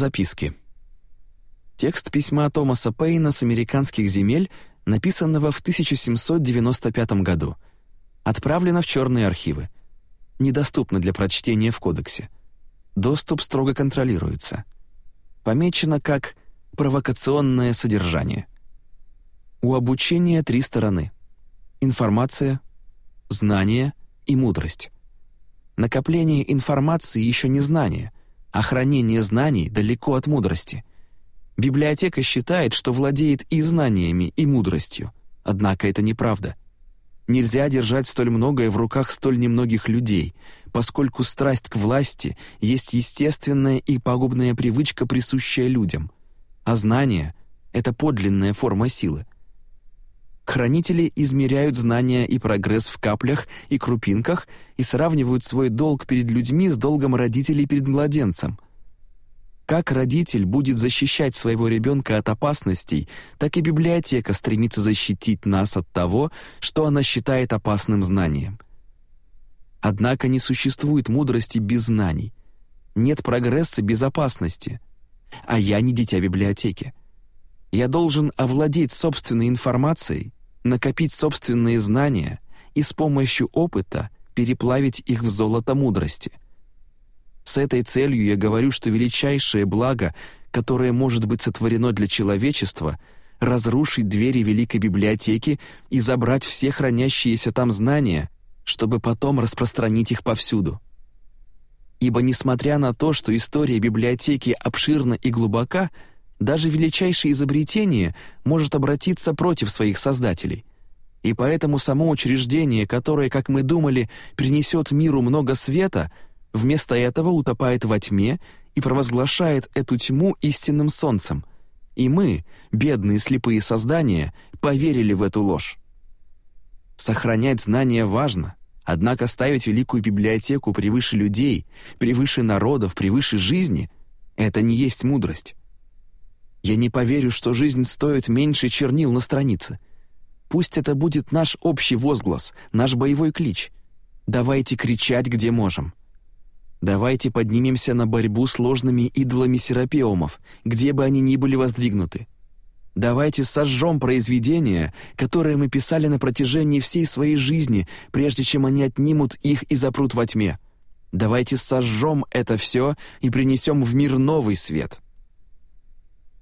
Записки. Текст письма Томаса Пейна с американских земель, написанного в 1795 году. Отправлено в черные архивы. Недоступно для прочтения в кодексе. Доступ строго контролируется. Помечено как «провокационное содержание». У обучения три стороны. Информация, знание и мудрость. Накопление информации еще не знание, а хранение знаний далеко от мудрости. Библиотека считает, что владеет и знаниями, и мудростью. Однако это неправда. Нельзя держать столь многое в руках столь немногих людей, поскольку страсть к власти есть естественная и пагубная привычка, присущая людям. А знание — это подлинная форма силы. Хранители измеряют знания и прогресс в каплях и крупинках и сравнивают свой долг перед людьми с долгом родителей перед младенцем — как родитель будет защищать своего ребенка от опасностей, так и библиотека стремится защитить нас от того, что она считает опасным знанием. Однако не существует мудрости без знаний. Нет прогресса без опасности. А я не дитя библиотеки. Я должен овладеть собственной информацией, накопить собственные знания и с помощью опыта переплавить их в золото мудрости — с этой целью я говорю, что величайшее благо, которое может быть сотворено для человечества, разрушить двери Великой Библиотеки и забрать все хранящиеся там знания, чтобы потом распространить их повсюду. Ибо несмотря на то, что история библиотеки обширна и глубока, даже величайшее изобретение может обратиться против своих создателей. И поэтому само учреждение, которое, как мы думали, принесет миру много света — вместо этого утопает во тьме и провозглашает эту тьму истинным солнцем. И мы, бедные слепые создания, поверили в эту ложь. Сохранять знания важно, однако ставить великую библиотеку превыше людей, превыше народов, превыше жизни — это не есть мудрость. Я не поверю, что жизнь стоит меньше чернил на странице. Пусть это будет наш общий возглас, наш боевой клич. Давайте кричать, где можем. Давайте поднимемся на борьбу с ложными идолами серапеумов, где бы они ни были воздвигнуты. Давайте сожжем произведения, которые мы писали на протяжении всей своей жизни, прежде чем они отнимут их и запрут во тьме. Давайте сожжем это все и принесем в мир новый свет».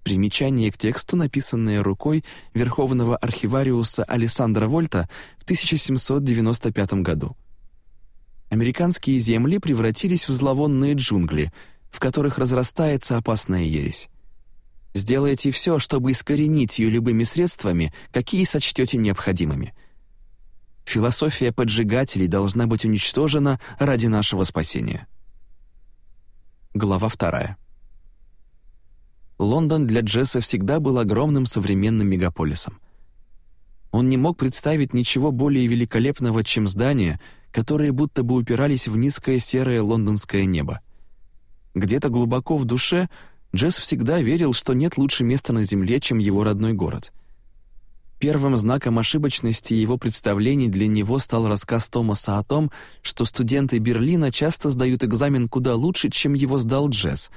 Примечание к тексту, написанное рукой Верховного архивариуса Александра Вольта в 1795 году американские земли превратились в зловонные джунгли, в которых разрастается опасная ересь. Сделайте все, чтобы искоренить ее любыми средствами, какие сочтете необходимыми. Философия поджигателей должна быть уничтожена ради нашего спасения. Глава вторая. Лондон для Джесса всегда был огромным современным мегаполисом. Он не мог представить ничего более великолепного, чем здание — которые будто бы упирались в низкое серое лондонское небо. Где-то глубоко в душе Джесс всегда верил, что нет лучше места на Земле, чем его родной город. Первым знаком ошибочности его представлений для него стал рассказ Томаса о том, что студенты Берлина часто сдают экзамен куда лучше, чем его сдал Джесс.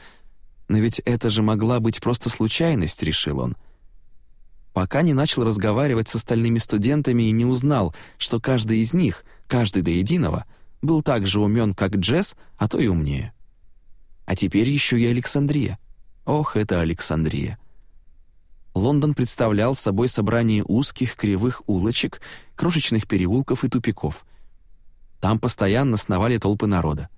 Но ведь это же могла быть просто случайность, решил он. Пока не начал разговаривать с остальными студентами и не узнал, что каждый из них — каждый до единого, был так же умен, как Джесс, а то и умнее. А теперь еще и Александрия. Ох, это Александрия. Лондон представлял собой собрание узких кривых улочек, крошечных переулков и тупиков. Там постоянно сновали толпы народа.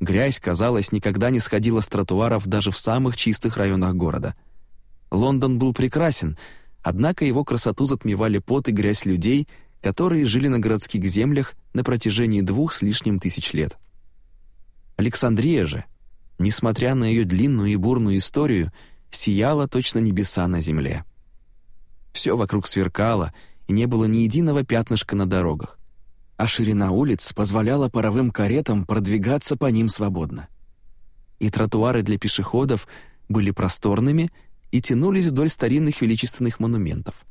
Грязь, казалось, никогда не сходила с тротуаров даже в самых чистых районах города. Лондон был прекрасен, однако его красоту затмевали пот и грязь людей, которые жили на городских землях на протяжении двух с лишним тысяч лет. Александрия же, несмотря на ее длинную и бурную историю, сияла точно небеса на земле. Все вокруг сверкало, и не было ни единого пятнышка на дорогах, а ширина улиц позволяла паровым каретам продвигаться по ним свободно. И тротуары для пешеходов были просторными и тянулись вдоль старинных величественных монументов.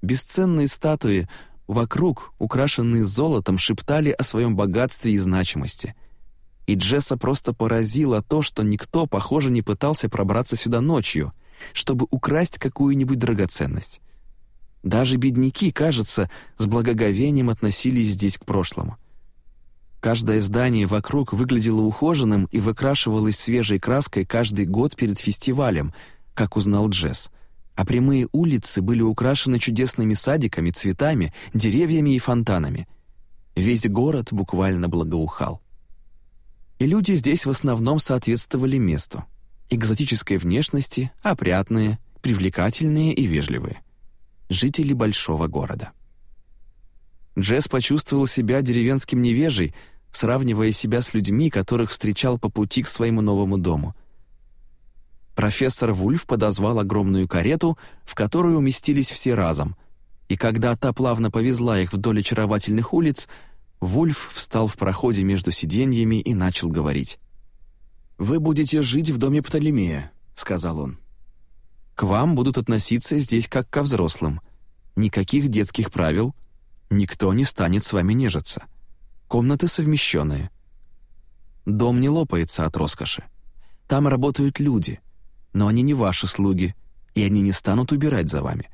Бесценные статуи вокруг, украшенные золотом, шептали о своем богатстве и значимости. И Джесса просто поразило то, что никто, похоже, не пытался пробраться сюда ночью, чтобы украсть какую-нибудь драгоценность. Даже бедняки, кажется, с благоговением относились здесь к прошлому. Каждое здание вокруг выглядело ухоженным и выкрашивалось свежей краской каждый год перед фестивалем, как узнал Джесс. А прямые улицы были украшены чудесными садиками, цветами, деревьями и фонтанами. Весь город буквально благоухал. И люди здесь в основном соответствовали месту. Экзотической внешности, опрятные, привлекательные и вежливые жители большого города. Джесс почувствовал себя деревенским невежей, сравнивая себя с людьми, которых встречал по пути к своему новому дому. Профессор Вульф подозвал огромную карету, в которую уместились все разом, и когда та плавно повезла их вдоль очаровательных улиц, Вульф встал в проходе между сиденьями и начал говорить. «Вы будете жить в доме Птолемея», — сказал он. К вам будут относиться здесь как ко взрослым. Никаких детских правил. Никто не станет с вами нежиться. Комнаты совмещенные. Дом не лопается от роскоши. Там работают люди, но они не ваши слуги, и они не станут убирать за вами.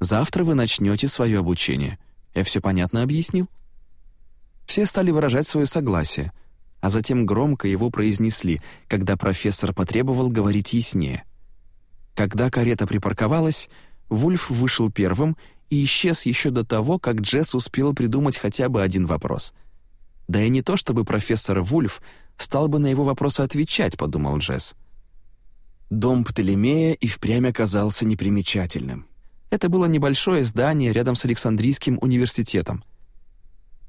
Завтра вы начнете свое обучение. Я все понятно объяснил?» Все стали выражать свое согласие, а затем громко его произнесли, когда профессор потребовал говорить яснее — когда карета припарковалась, Вульф вышел первым и исчез еще до того, как Джесс успел придумать хотя бы один вопрос. «Да и не то, чтобы профессор Вульф стал бы на его вопросы отвечать», — подумал Джесс. Дом Птолемея и впрямь оказался непримечательным. Это было небольшое здание рядом с Александрийским университетом.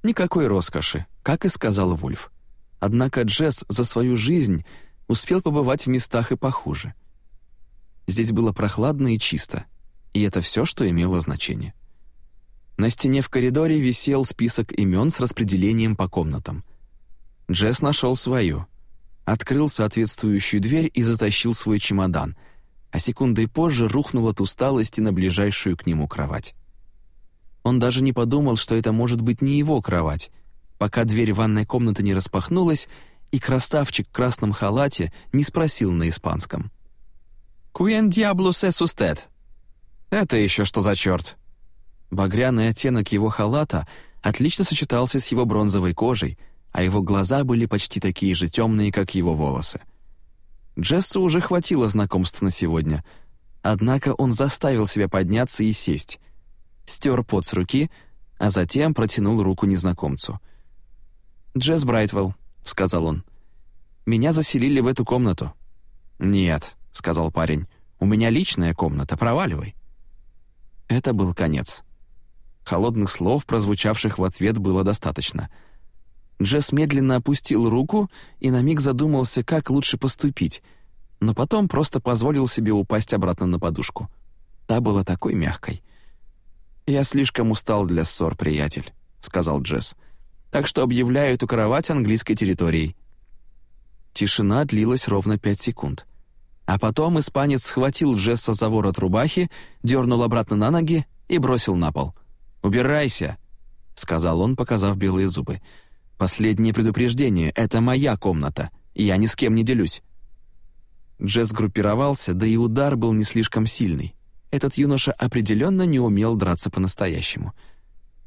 Никакой роскоши, как и сказал Вульф. Однако Джесс за свою жизнь успел побывать в местах и похуже — Здесь было прохладно и чисто, и это все, что имело значение. На стене в коридоре висел список имен с распределением по комнатам. Джесс нашел свою, открыл соответствующую дверь и затащил свой чемодан, а секундой позже рухнул от усталости на ближайшую к нему кровать. Он даже не подумал, что это может быть не его кровать, пока дверь ванной комнаты не распахнулась, и красавчик в красном халате не спросил на испанском. «Куен диаблус эс устед?» «Это еще что за черт?» Багряный оттенок его халата отлично сочетался с его бронзовой кожей, а его глаза были почти такие же темные, как его волосы. Джессу уже хватило знакомства на сегодня, однако он заставил себя подняться и сесть, стер пот с руки, а затем протянул руку незнакомцу. «Джесс Брайтвелл», — сказал он, — «меня заселили в эту комнату». «Нет», — сказал парень. «У меня личная комната, проваливай». Это был конец. Холодных слов, прозвучавших в ответ, было достаточно. Джесс медленно опустил руку и на миг задумался, как лучше поступить, но потом просто позволил себе упасть обратно на подушку. Та была такой мягкой. «Я слишком устал для ссор, приятель», — сказал Джесс. «Так что объявляю эту кровать английской территорией». Тишина длилась ровно пять секунд. А потом испанец схватил Джесса за ворот рубахи, дернул обратно на ноги и бросил на пол. «Убирайся», — сказал он, показав белые зубы. «Последнее предупреждение — это моя комната, и я ни с кем не делюсь». Джесс группировался, да и удар был не слишком сильный. Этот юноша определенно не умел драться по-настоящему.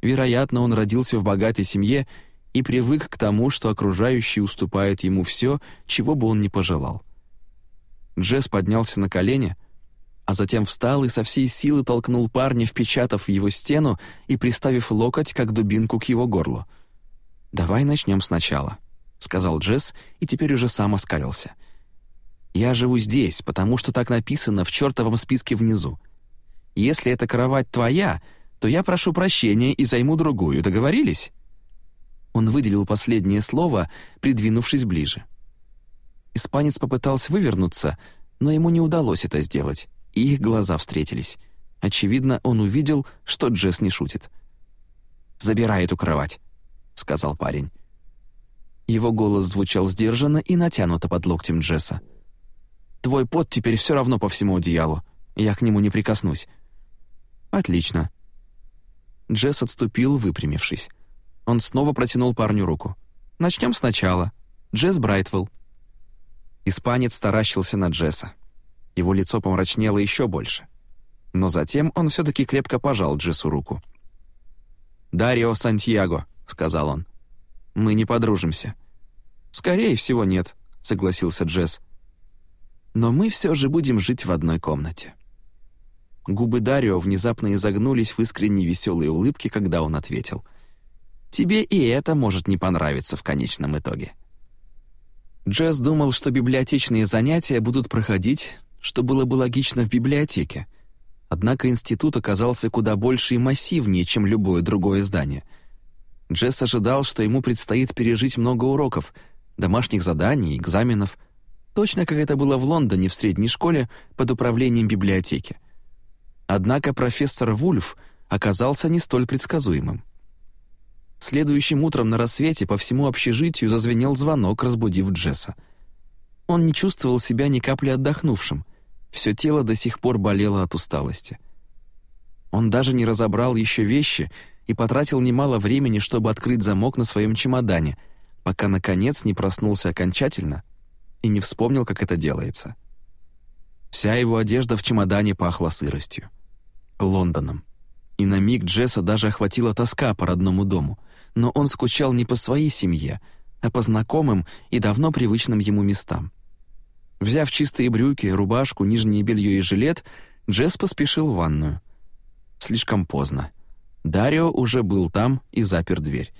Вероятно, он родился в богатой семье и привык к тому, что окружающие уступают ему все, чего бы он ни пожелал. Джесс поднялся на колени, а затем встал и со всей силы толкнул парня, впечатав в его стену и приставив локоть, как дубинку к его горлу. «Давай начнем сначала», — сказал Джесс и теперь уже сам оскалился. «Я живу здесь, потому что так написано в чертовом списке внизу. Если эта кровать твоя, то я прошу прощения и займу другую. Договорились?» Он выделил последнее слово, придвинувшись ближе. Испанец попытался вывернуться, но ему не удалось это сделать, и их глаза встретились. Очевидно, он увидел, что Джесс не шутит. «Забирай эту кровать», — сказал парень. Его голос звучал сдержанно и натянуто под локтем Джесса. «Твой пот теперь все равно по всему одеялу. Я к нему не прикоснусь». «Отлично». Джесс отступил, выпрямившись. Он снова протянул парню руку. «Начнем сначала. Джесс Брайтвелл». Испанец таращился на Джесса. Его лицо помрачнело еще больше. Но затем он все-таки крепко пожал Джессу руку. «Дарио Сантьяго», — сказал он. «Мы не подружимся». «Скорее всего, нет», — согласился Джесс. «Но мы все же будем жить в одной комнате». Губы Дарио внезапно изогнулись в искренней веселой улыбке, когда он ответил. «Тебе и это может не понравиться в конечном итоге». Джесс думал, что библиотечные занятия будут проходить, что было бы логично в библиотеке. Однако институт оказался куда больше и массивнее, чем любое другое здание. Джесс ожидал, что ему предстоит пережить много уроков, домашних заданий, экзаменов, точно как это было в Лондоне в средней школе под управлением библиотеки. Однако профессор Вульф оказался не столь предсказуемым. Следующим утром на рассвете по всему общежитию зазвенел звонок, разбудив Джесса. Он не чувствовал себя ни капли отдохнувшим. Все тело до сих пор болело от усталости. Он даже не разобрал еще вещи и потратил немало времени, чтобы открыть замок на своем чемодане, пока, наконец, не проснулся окончательно и не вспомнил, как это делается. Вся его одежда в чемодане пахла сыростью. Лондоном. И на миг Джесса даже охватила тоска по родному дому, но он скучал не по своей семье, а по знакомым и давно привычным ему местам. Взяв чистые брюки, рубашку, нижнее белье и жилет, Джесс поспешил в ванную. Слишком поздно. Дарио уже был там и запер дверь.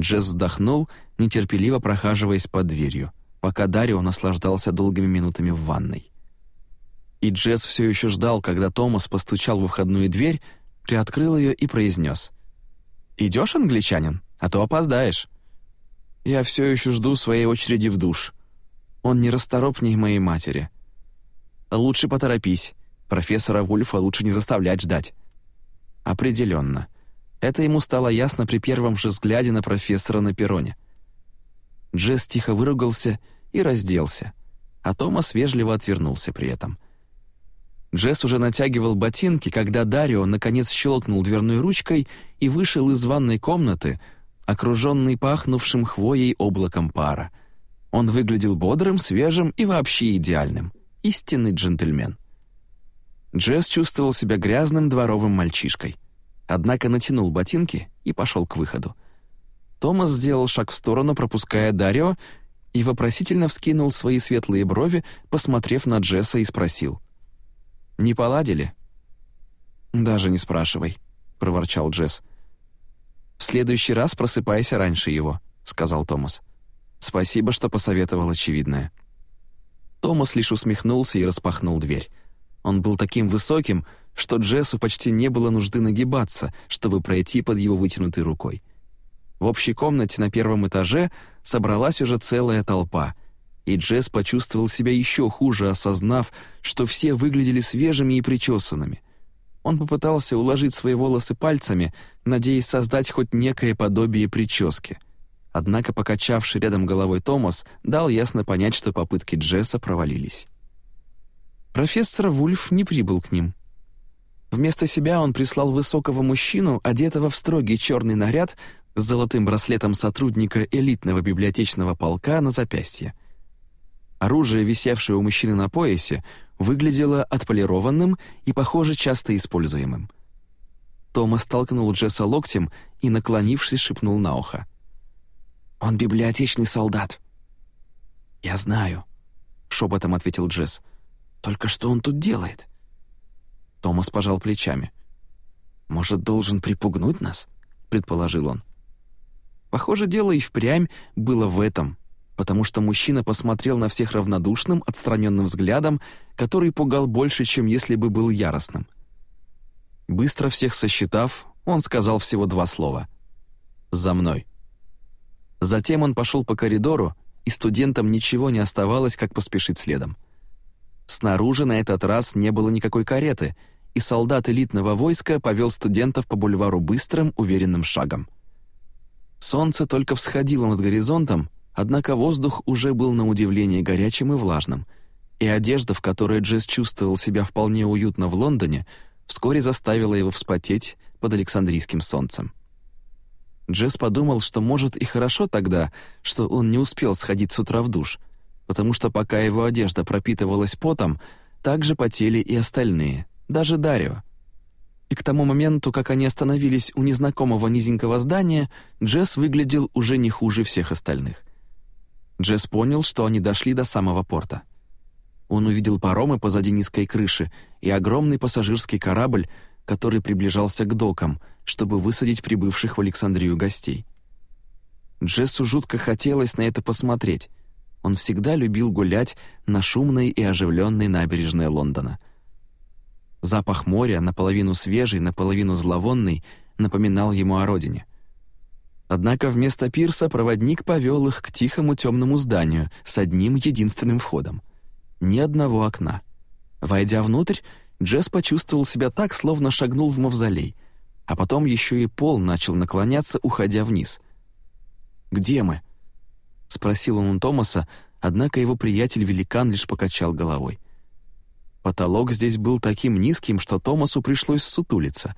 Джесс вздохнул, нетерпеливо прохаживаясь под дверью, пока Дарио наслаждался долгими минутами в ванной. И Джесс все еще ждал, когда Томас постучал в входную дверь, приоткрыл ее и произнес. «Идешь, англичанин? А то опоздаешь». «Я все еще жду своей очереди в душ», он не расторопнее моей матери. Лучше поторопись. Профессора Вульфа лучше не заставлять ждать. Определенно. Это ему стало ясно при первом же взгляде на профессора на перроне. Джесс тихо выругался и разделся, а Томас вежливо отвернулся при этом. Джесс уже натягивал ботинки, когда Дарио наконец щелкнул дверной ручкой и вышел из ванной комнаты, окруженный пахнувшим хвоей облаком пара — он выглядел бодрым, свежим и вообще идеальным. Истинный джентльмен. Джесс чувствовал себя грязным дворовым мальчишкой. Однако натянул ботинки и пошел к выходу. Томас сделал шаг в сторону, пропуская Дарио, и вопросительно вскинул свои светлые брови, посмотрев на Джесса и спросил. «Не поладили?» «Даже не спрашивай», — проворчал Джесс. «В следующий раз просыпайся раньше его», — сказал Томас. Спасибо, что посоветовал очевидное». Томас лишь усмехнулся и распахнул дверь. Он был таким высоким, что Джессу почти не было нужды нагибаться, чтобы пройти под его вытянутой рукой. В общей комнате на первом этаже собралась уже целая толпа, и Джесс почувствовал себя еще хуже, осознав, что все выглядели свежими и причесанными. Он попытался уложить свои волосы пальцами, надеясь создать хоть некое подобие прически. Однако покачавший рядом головой Томас дал ясно понять, что попытки Джесса провалились. Профессор Вульф не прибыл к ним. Вместо себя он прислал высокого мужчину, одетого в строгий черный наряд с золотым браслетом сотрудника элитного библиотечного полка на запястье. Оружие, висевшее у мужчины на поясе, выглядело отполированным и, похоже, часто используемым. Томас толкнул Джесса локтем и, наклонившись, шепнул на ухо. Он библиотечный солдат». «Я знаю», — шепотом ответил Джесс. «Только что он тут делает?» Томас пожал плечами. «Может, должен припугнуть нас?» — предположил он. Похоже, дело и впрямь было в этом, потому что мужчина посмотрел на всех равнодушным, отстраненным взглядом, который пугал больше, чем если бы был яростным. Быстро всех сосчитав, он сказал всего два слова. «За мной». Затем он пошел по коридору, и студентам ничего не оставалось, как поспешить следом. Снаружи на этот раз не было никакой кареты, и солдат элитного войска повел студентов по бульвару быстрым, уверенным шагом. Солнце только всходило над горизонтом, однако воздух уже был на удивление горячим и влажным, и одежда, в которой Джесс чувствовал себя вполне уютно в Лондоне, вскоре заставила его вспотеть под Александрийским солнцем. Джесс подумал, что может и хорошо тогда, что он не успел сходить с утра в душ, потому что пока его одежда пропитывалась потом, так же потели и остальные, даже Дарио. И к тому моменту, как они остановились у незнакомого низенького здания, Джесс выглядел уже не хуже всех остальных. Джесс понял, что они дошли до самого порта. Он увидел паромы позади низкой крыши и огромный пассажирский корабль, который приближался к докам, чтобы высадить прибывших в Александрию гостей. Джессу жутко хотелось на это посмотреть. Он всегда любил гулять на шумной и оживленной набережной Лондона. Запах моря, наполовину свежий, наполовину зловонный, напоминал ему о родине. Однако вместо пирса проводник повел их к тихому темному зданию с одним единственным входом. Ни одного окна. Войдя внутрь, Джесс почувствовал себя так, словно шагнул в мавзолей, а потом еще и пол начал наклоняться, уходя вниз. «Где мы?» — спросил он у Томаса, однако его приятель-великан лишь покачал головой. Потолок здесь был таким низким, что Томасу пришлось сутулиться.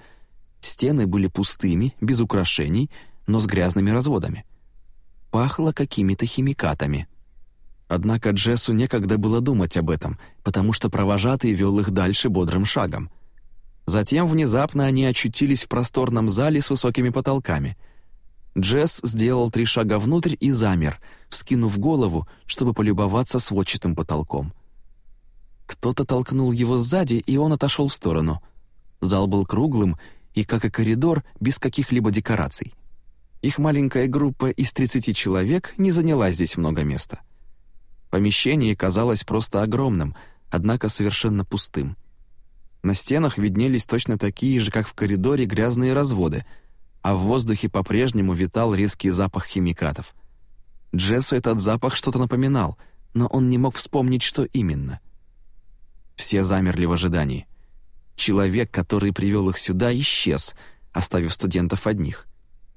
Стены были пустыми, без украшений, но с грязными разводами. Пахло какими-то химикатами — Однако Джессу некогда было думать об этом, потому что провожатый вел их дальше бодрым шагом. Затем внезапно они очутились в просторном зале с высокими потолками. Джесс сделал три шага внутрь и замер, вскинув голову, чтобы полюбоваться сводчатым потолком. Кто-то толкнул его сзади, и он отошел в сторону. Зал был круглым и, как и коридор, без каких-либо декораций. Их маленькая группа из 30 человек не заняла здесь много места. Помещение казалось просто огромным, однако совершенно пустым. На стенах виднелись точно такие же, как в коридоре, грязные разводы, а в воздухе по-прежнему витал резкий запах химикатов. Джессу этот запах что-то напоминал, но он не мог вспомнить, что именно. Все замерли в ожидании. Человек, который привел их сюда, исчез, оставив студентов одних,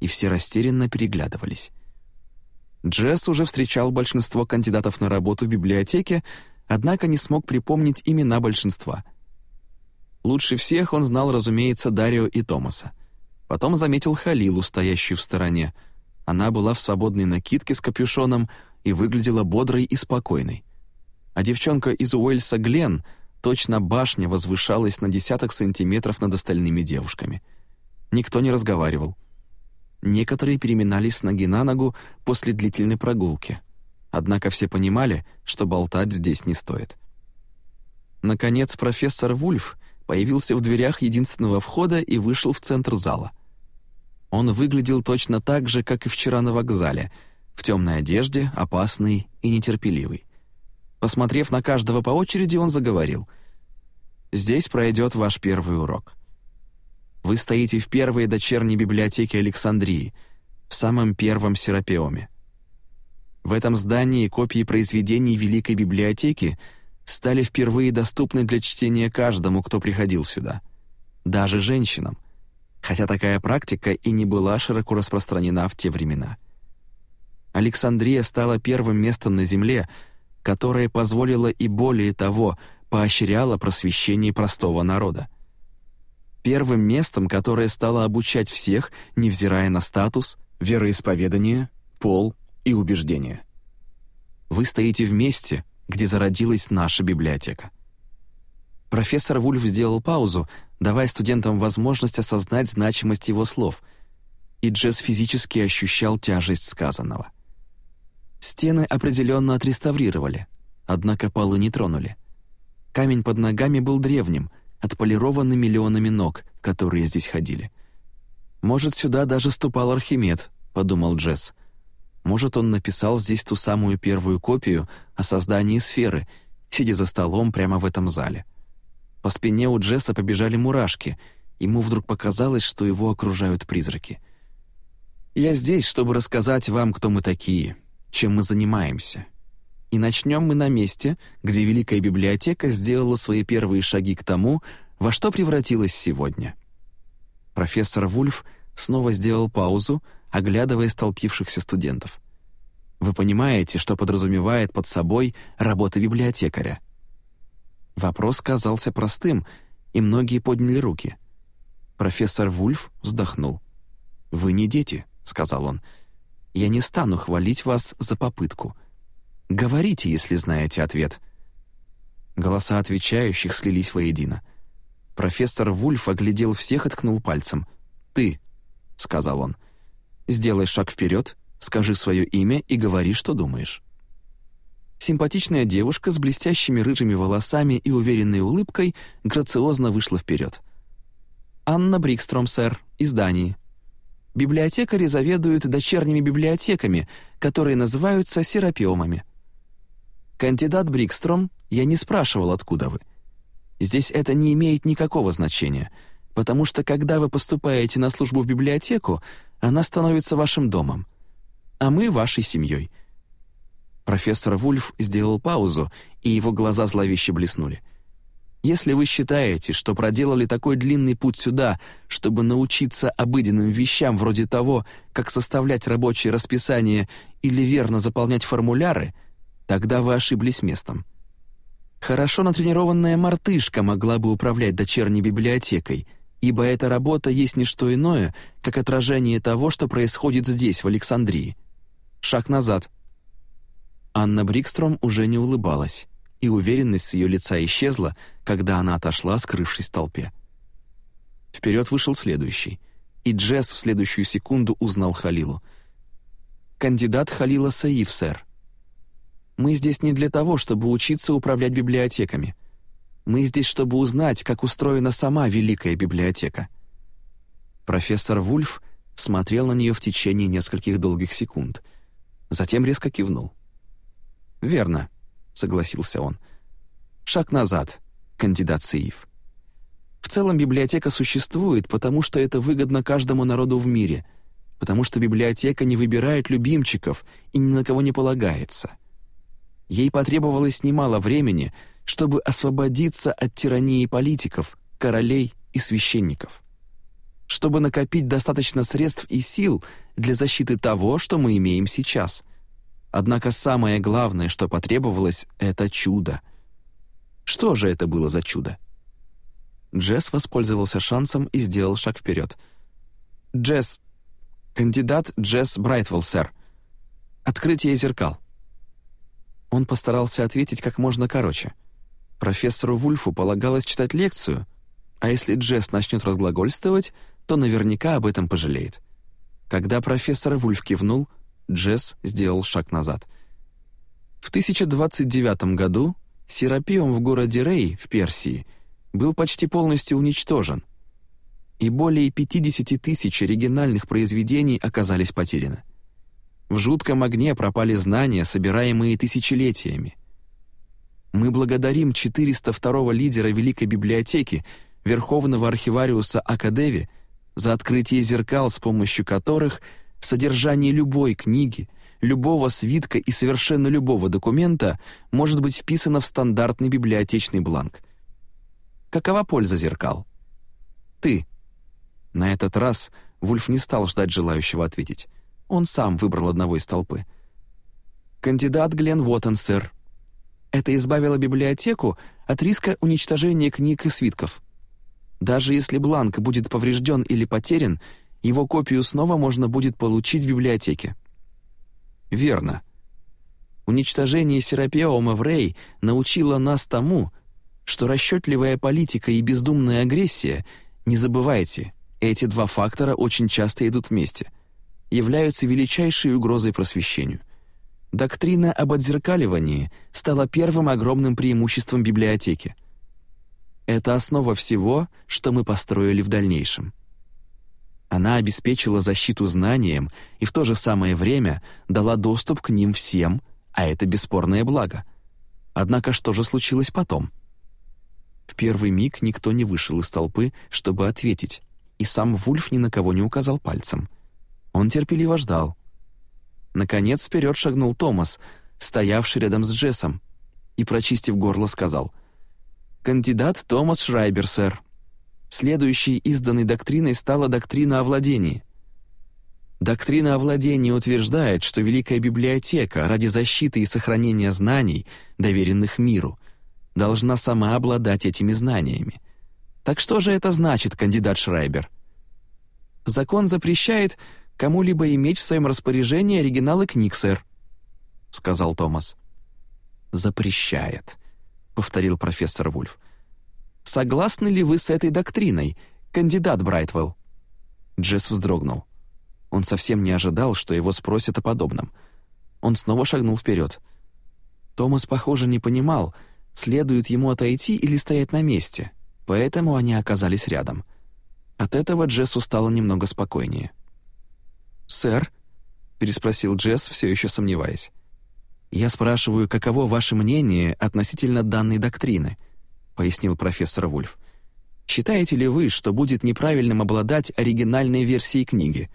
и все растерянно переглядывались. Джесс уже встречал большинство кандидатов на работу в библиотеке, однако не смог припомнить имена большинства. Лучше всех он знал, разумеется, Дарио и Томаса. Потом заметил Халилу, стоящую в стороне. Она была в свободной накидке с капюшоном и выглядела бодрой и спокойной. А девчонка из Уэльса Глен, точно башня, возвышалась на десяток сантиметров над остальными девушками. Никто не разговаривал. Некоторые переминались с ноги на ногу после длительной прогулки. Однако все понимали, что болтать здесь не стоит. Наконец профессор Вульф появился в дверях единственного входа и вышел в центр зала. Он выглядел точно так же, как и вчера на вокзале, в темной одежде, опасный и нетерпеливый. Посмотрев на каждого по очереди, он заговорил. «Здесь пройдет ваш первый урок. Вы стоите в первой дочерней библиотеке Александрии, в самом первом Серапеуме. В этом здании копии произведений Великой библиотеки стали впервые доступны для чтения каждому, кто приходил сюда, даже женщинам, хотя такая практика и не была широко распространена в те времена. Александрия стала первым местом на Земле, которое позволило и более того поощряло просвещение простого народа первым местом, которое стало обучать всех, невзирая на статус, вероисповедание, пол и убеждения. Вы стоите вместе, где зародилась наша библиотека. Профессор Вульф сделал паузу, давая студентам возможность осознать значимость его слов, и Джесс физически ощущал тяжесть сказанного. Стены определенно отреставрировали, однако полы не тронули. Камень под ногами был древним — отполированы миллионами ног, которые здесь ходили. «Может, сюда даже ступал Архимед», — подумал Джесс. «Может, он написал здесь ту самую первую копию о создании сферы, сидя за столом прямо в этом зале». По спине у Джесса побежали мурашки, ему вдруг показалось, что его окружают призраки. «Я здесь, чтобы рассказать вам, кто мы такие, чем мы занимаемся, и начнем мы на месте, где Великая Библиотека сделала свои первые шаги к тому, во что превратилась сегодня. Профессор Вульф снова сделал паузу, оглядывая столпившихся студентов. Вы понимаете, что подразумевает под собой работа библиотекаря? Вопрос казался простым, и многие подняли руки. Профессор Вульф вздохнул. «Вы не дети», — сказал он. «Я не стану хвалить вас за попытку. Говорите, если знаете ответ». Голоса отвечающих слились воедино. Профессор Вульф оглядел всех и ткнул пальцем. «Ты», — сказал он, — «сделай шаг вперед, скажи свое имя и говори, что думаешь». Симпатичная девушка с блестящими рыжими волосами и уверенной улыбкой грациозно вышла вперед. «Анна Брикстром, сэр, из Дании. Библиотекари заведуют дочерними библиотеками, которые называются серапиомами. Кандидат Брикстром, я не спрашивал, откуда вы. Здесь это не имеет никакого значения, потому что когда вы поступаете на службу в библиотеку, она становится вашим домом, а мы — вашей семьей. Профессор Вульф сделал паузу, и его глаза зловеще блеснули. Если вы считаете, что проделали такой длинный путь сюда, чтобы научиться обыденным вещам вроде того, как составлять рабочее расписание или верно заполнять формуляры, тогда вы ошиблись местом. Хорошо натренированная мартышка могла бы управлять дочерней библиотекой, ибо эта работа есть не что иное, как отражение того, что происходит здесь, в Александрии. Шаг назад. Анна Брикстром уже не улыбалась и уверенность с ее лица исчезла, когда она отошла, скрывшись в толпе. Вперед вышел следующий, и Джесс в следующую секунду узнал Халилу. «Кандидат Халила Саиф, сэр. Мы здесь не для того, чтобы учиться управлять библиотеками. Мы здесь, чтобы узнать, как устроена сама Великая библиотека». Профессор Вульф смотрел на нее в течение нескольких долгих секунд, затем резко кивнул. «Верно», — согласился он. «Шаг назад, кандидат Саиф. В целом библиотека существует, потому что это выгодно каждому народу в мире, потому что библиотека не выбирает любимчиков и ни на кого не полагается. Ей потребовалось немало времени, чтобы освободиться от тирании политиков, королей и священников. Чтобы накопить достаточно средств и сил для защиты того, что мы имеем сейчас — Однако самое главное, что потребовалось, — это чудо. Что же это было за чудо? Джесс воспользовался шансом и сделал шаг вперед. «Джесс... Кандидат Джесс Брайтвелл, сэр. Открытие зеркал». Он постарался ответить как можно короче. Профессору Вульфу полагалось читать лекцию, а если Джесс начнет разглагольствовать, то наверняка об этом пожалеет. Когда профессор Вульф кивнул — Джесс сделал шаг назад. В 1029 году Серапиум в городе Рей в Персии был почти полностью уничтожен, и более 50 тысяч оригинальных произведений оказались потеряны. В жутком огне пропали знания, собираемые тысячелетиями. Мы благодарим 402-го лидера Великой библиотеки, Верховного архивариуса Акадеви, за открытие зеркал, с помощью которых – Содержание любой книги, любого свитка и совершенно любого документа может быть вписано в стандартный библиотечный бланк. Какова польза зеркал? Ты. На этот раз Вульф не стал ждать желающего ответить. Он сам выбрал одного из толпы. «Кандидат Глен Уоттен, сэр. Это избавило библиотеку от риска уничтожения книг и свитков. Даже если бланк будет поврежден или потерян, его копию снова можно будет получить в библиотеке». «Верно. Уничтожение Серапиома в Рей научило нас тому, что расчетливая политика и бездумная агрессия, не забывайте, эти два фактора очень часто идут вместе, являются величайшей угрозой просвещению. Доктрина об отзеркаливании стала первым огромным преимуществом библиотеки. Это основа всего, что мы построили в дальнейшем. Она обеспечила защиту знаниям и в то же самое время дала доступ к ним всем, а это бесспорное благо. Однако что же случилось потом? В первый миг никто не вышел из толпы, чтобы ответить, и сам Вульф ни на кого не указал пальцем. Он терпеливо ждал. Наконец вперед шагнул Томас, стоявший рядом с Джессом, и, прочистив горло, сказал «Кандидат Томас Шрайбер, сэр». Следующей изданной доктриной стала доктрина о владении. Доктрина о владении утверждает, что Великая Библиотека ради защиты и сохранения знаний, доверенных миру, должна сама обладать этими знаниями. Так что же это значит, кандидат Шрайбер? Закон запрещает кому-либо иметь в своем распоряжении оригиналы книг, сэр», — сказал Томас. «Запрещает», — повторил профессор Вульф. «Согласны ли вы с этой доктриной, кандидат Брайтвелл?» Джесс вздрогнул. Он совсем не ожидал, что его спросят о подобном. Он снова шагнул вперед. Томас, похоже, не понимал, следует ему отойти или стоять на месте, поэтому они оказались рядом. От этого Джессу стало немного спокойнее. «Сэр?» — переспросил Джесс, все еще сомневаясь. «Я спрашиваю, каково ваше мнение относительно данной доктрины?» — пояснил профессор Вульф. «Считаете ли вы, что будет неправильным обладать оригинальной версией книги?»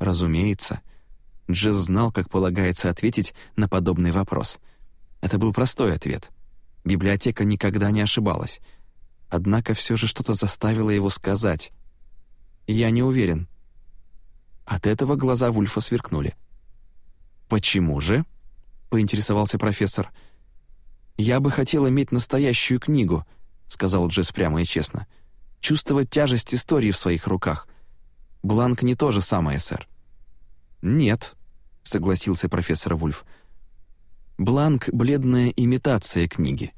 «Разумеется». Джесс знал, как полагается ответить на подобный вопрос. Это был простой ответ. Библиотека никогда не ошибалась. Однако все же что-то заставило его сказать. «Я не уверен». От этого глаза Вульфа сверкнули. «Почему же?» — поинтересовался профессор. «Я бы хотел иметь настоящую книгу», — сказал Джесс прямо и честно. «Чувствовать тяжесть истории в своих руках. Бланк не то же самое, сэр». «Нет», — согласился профессор Вульф. «Бланк — бледная имитация книги.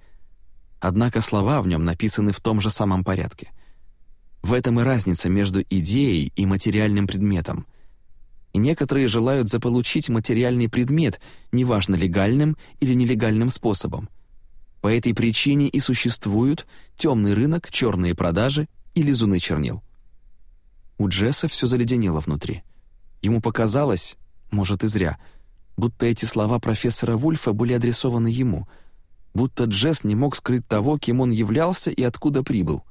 Однако слова в нем написаны в том же самом порядке. В этом и разница между идеей и материальным предметом — и некоторые желают заполучить материальный предмет, неважно легальным или нелегальным способом. По этой причине и существуют темный рынок, черные продажи и лизуны чернил. У Джесса все заледенело внутри. Ему показалось, может и зря, будто эти слова профессора Вульфа были адресованы ему, будто Джесс не мог скрыть того, кем он являлся и откуда прибыл.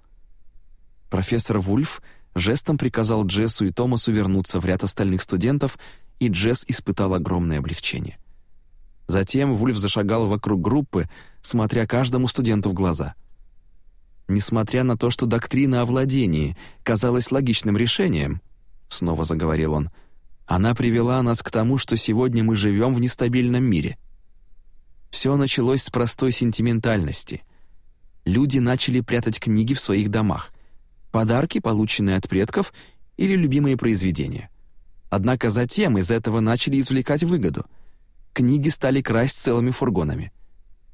Профессор Вульф — жестом приказал Джессу и Томасу вернуться в ряд остальных студентов, и Джесс испытал огромное облегчение. Затем Вульф зашагал вокруг группы, смотря каждому студенту в глаза. «Несмотря на то, что доктрина о владении казалась логичным решением», — снова заговорил он, «она привела нас к тому, что сегодня мы живем в нестабильном мире. Все началось с простой сентиментальности. Люди начали прятать книги в своих домах, подарки, полученные от предков, или любимые произведения. Однако затем из этого начали извлекать выгоду. Книги стали красть целыми фургонами.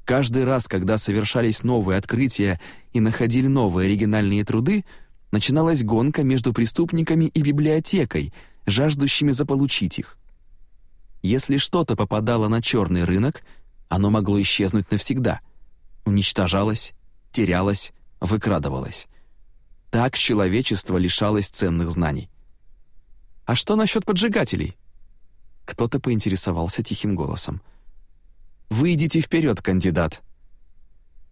Каждый раз, когда совершались новые открытия и находили новые оригинальные труды, начиналась гонка между преступниками и библиотекой, жаждущими заполучить их. Если что-то попадало на черный рынок, оно могло исчезнуть навсегда. Уничтожалось, терялось, выкрадывалось. Так человечество лишалось ценных знаний. «А что насчет поджигателей?» Кто-то поинтересовался тихим голосом. «Вы идите вперед, кандидат!»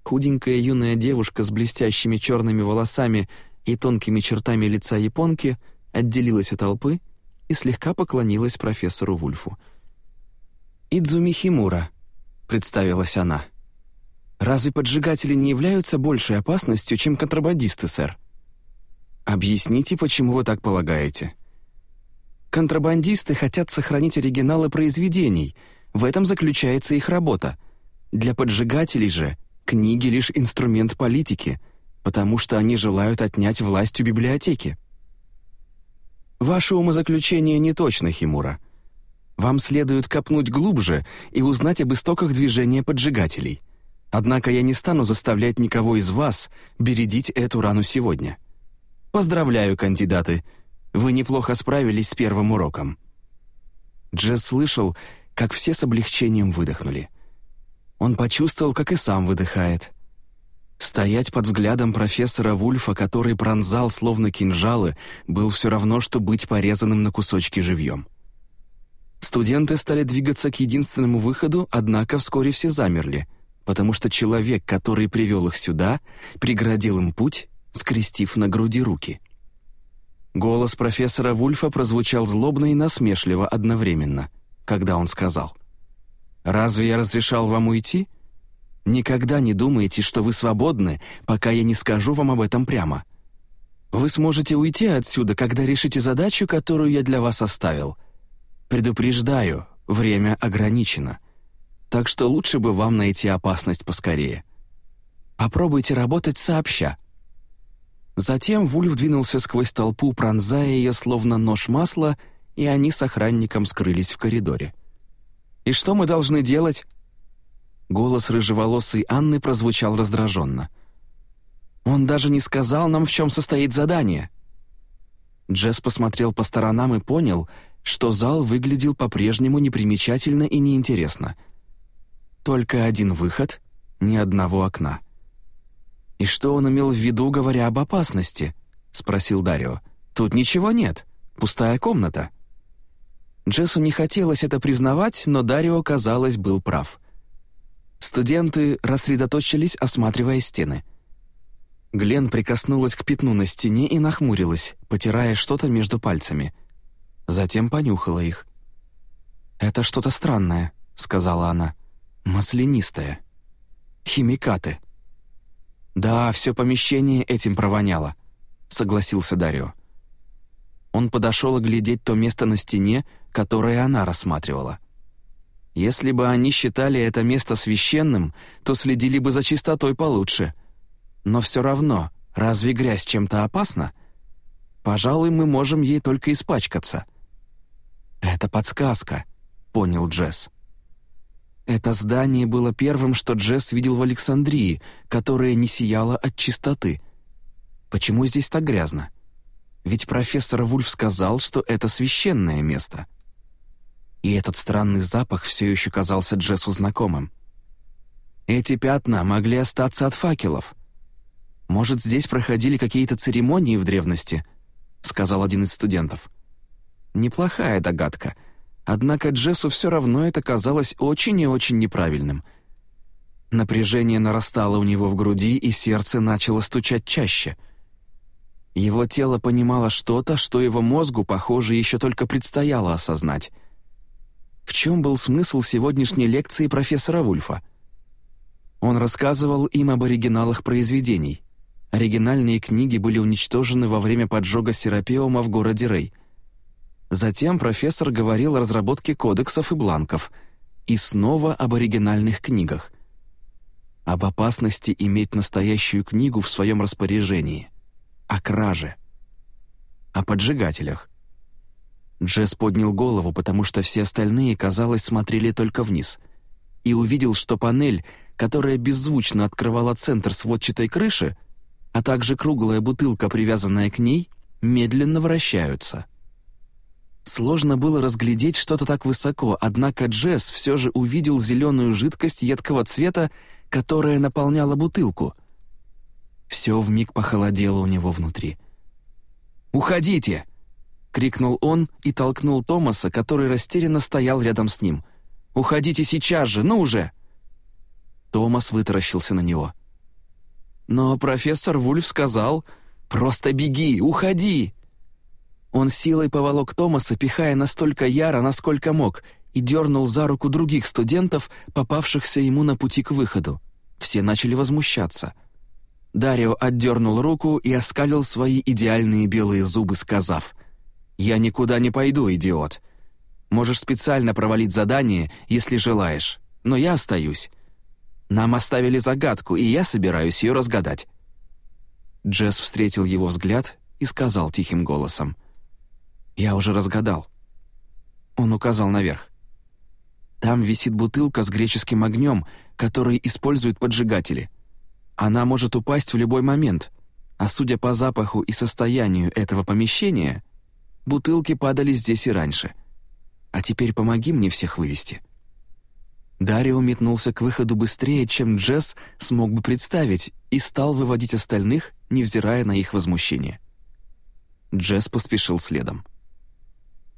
Худенькая юная девушка с блестящими черными волосами и тонкими чертами лица японки отделилась от толпы и слегка поклонилась профессору Вульфу. «Идзуми Химура», — представилась она. «Разве поджигатели не являются большей опасностью, чем контрабандисты, сэр?» Объясните, почему вы так полагаете? Контрабандисты хотят сохранить оригиналы произведений. В этом заключается их работа. Для поджигателей же книги лишь инструмент политики, потому что они желают отнять власть у библиотеки. Ваше умозаключение не точно, Химура. Вам следует копнуть глубже и узнать об истоках движения поджигателей. Однако я не стану заставлять никого из вас бередить эту рану сегодня. Поздравляю, кандидаты. Вы неплохо справились с первым уроком». Джесс слышал, как все с облегчением выдохнули. Он почувствовал, как и сам выдыхает. Стоять под взглядом профессора Вульфа, который пронзал словно кинжалы, был все равно, что быть порезанным на кусочки живьем. Студенты стали двигаться к единственному выходу, однако вскоре все замерли, потому что человек, который привел их сюда, преградил им путь скрестив на груди руки. Голос профессора Вульфа прозвучал злобно и насмешливо одновременно, когда он сказал «Разве я разрешал вам уйти? Никогда не думайте, что вы свободны, пока я не скажу вам об этом прямо. Вы сможете уйти отсюда, когда решите задачу, которую я для вас оставил. Предупреждаю, время ограничено, так что лучше бы вам найти опасность поскорее. Попробуйте работать сообща, Затем Вульф двинулся сквозь толпу, пронзая ее словно нож масла, и они с охранником скрылись в коридоре. «И что мы должны делать?» Голос рыжеволосой Анны прозвучал раздраженно. «Он даже не сказал нам, в чем состоит задание». Джесс посмотрел по сторонам и понял, что зал выглядел по-прежнему непримечательно и неинтересно. Только один выход, ни одного окна. «И что он имел в виду, говоря об опасности?» — спросил Дарио. «Тут ничего нет. Пустая комната». Джессу не хотелось это признавать, но Дарио, казалось, был прав. Студенты рассредоточились, осматривая стены. Глен прикоснулась к пятну на стене и нахмурилась, потирая что-то между пальцами. Затем понюхала их. «Это что-то странное», — сказала она. «Маслянистое. Химикаты». «Да, все помещение этим провоняло», — согласился Дарио. Он подошел глядеть то место на стене, которое она рассматривала. Если бы они считали это место священным, то следили бы за чистотой получше. Но все равно, разве грязь чем-то опасна? Пожалуй, мы можем ей только испачкаться. «Это подсказка», — понял Джесс. Это здание было первым, что Джесс видел в Александрии, которое не сияло от чистоты. Почему здесь так грязно? Ведь профессор Вульф сказал, что это священное место. И этот странный запах все еще казался Джессу знакомым. Эти пятна могли остаться от факелов. «Может, здесь проходили какие-то церемонии в древности?» — сказал один из студентов. Неплохая догадка — Однако Джессу все равно это казалось очень и очень неправильным. Напряжение нарастало у него в груди, и сердце начало стучать чаще. Его тело понимало что-то, что его мозгу, похоже, еще только предстояло осознать. В чем был смысл сегодняшней лекции профессора Вульфа? Он рассказывал им об оригиналах произведений. Оригинальные книги были уничтожены во время поджога Серапеума в городе Рей — Затем профессор говорил о разработке кодексов и бланков. И снова об оригинальных книгах. Об опасности иметь настоящую книгу в своем распоряжении. О краже. О поджигателях. Джесс поднял голову, потому что все остальные, казалось, смотрели только вниз. И увидел, что панель, которая беззвучно открывала центр сводчатой крыши, а также круглая бутылка, привязанная к ней, медленно вращаются. Сложно было разглядеть что-то так высоко, однако Джесс все же увидел зеленую жидкость едкого цвета, которая наполняла бутылку. Все вмиг похолодело у него внутри. «Уходите!» — крикнул он и толкнул Томаса, который растерянно стоял рядом с ним. «Уходите сейчас же, ну уже!» Томас вытаращился на него. «Но профессор Вульф сказал, просто беги, уходи!» Он силой поволок Томаса, пихая настолько яро, насколько мог, и дернул за руку других студентов, попавшихся ему на пути к выходу. Все начали возмущаться. Дарио отдернул руку и оскалил свои идеальные белые зубы, сказав, «Я никуда не пойду, идиот. Можешь специально провалить задание, если желаешь, но я остаюсь. Нам оставили загадку, и я собираюсь ее разгадать». Джесс встретил его взгляд и сказал тихим голосом, «Я уже разгадал». Он указал наверх. «Там висит бутылка с греческим огнем, который используют поджигатели. Она может упасть в любой момент, а судя по запаху и состоянию этого помещения, бутылки падали здесь и раньше. А теперь помоги мне всех вывести». Дарио метнулся к выходу быстрее, чем Джесс смог бы представить, и стал выводить остальных, невзирая на их возмущение. Джесс поспешил следом.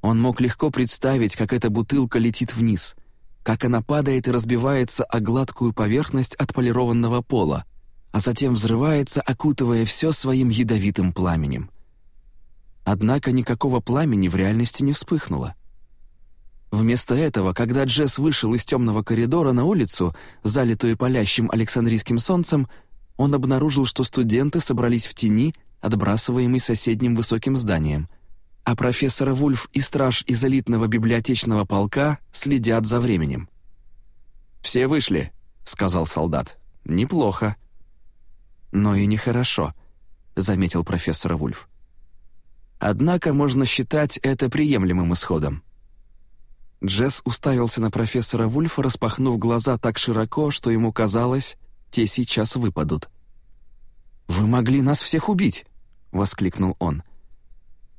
Он мог легко представить, как эта бутылка летит вниз, как она падает и разбивается о гладкую поверхность отполированного пола, а затем взрывается, окутывая все своим ядовитым пламенем. Однако никакого пламени в реальности не вспыхнуло. Вместо этого, когда Джесс вышел из темного коридора на улицу, залитую палящим Александрийским солнцем, он обнаружил, что студенты собрались в тени, отбрасываемой соседним высоким зданием — а профессор Вульф и страж из элитного библиотечного полка следят за временем. «Все вышли», — сказал солдат. «Неплохо». «Но и нехорошо», — заметил профессор Вульф. Однако можно считать это приемлемым исходом. Джесс уставился на профессора Вульфа, распахнув глаза так широко, что ему казалось, те сейчас выпадут. «Вы могли нас всех убить!» — воскликнул он.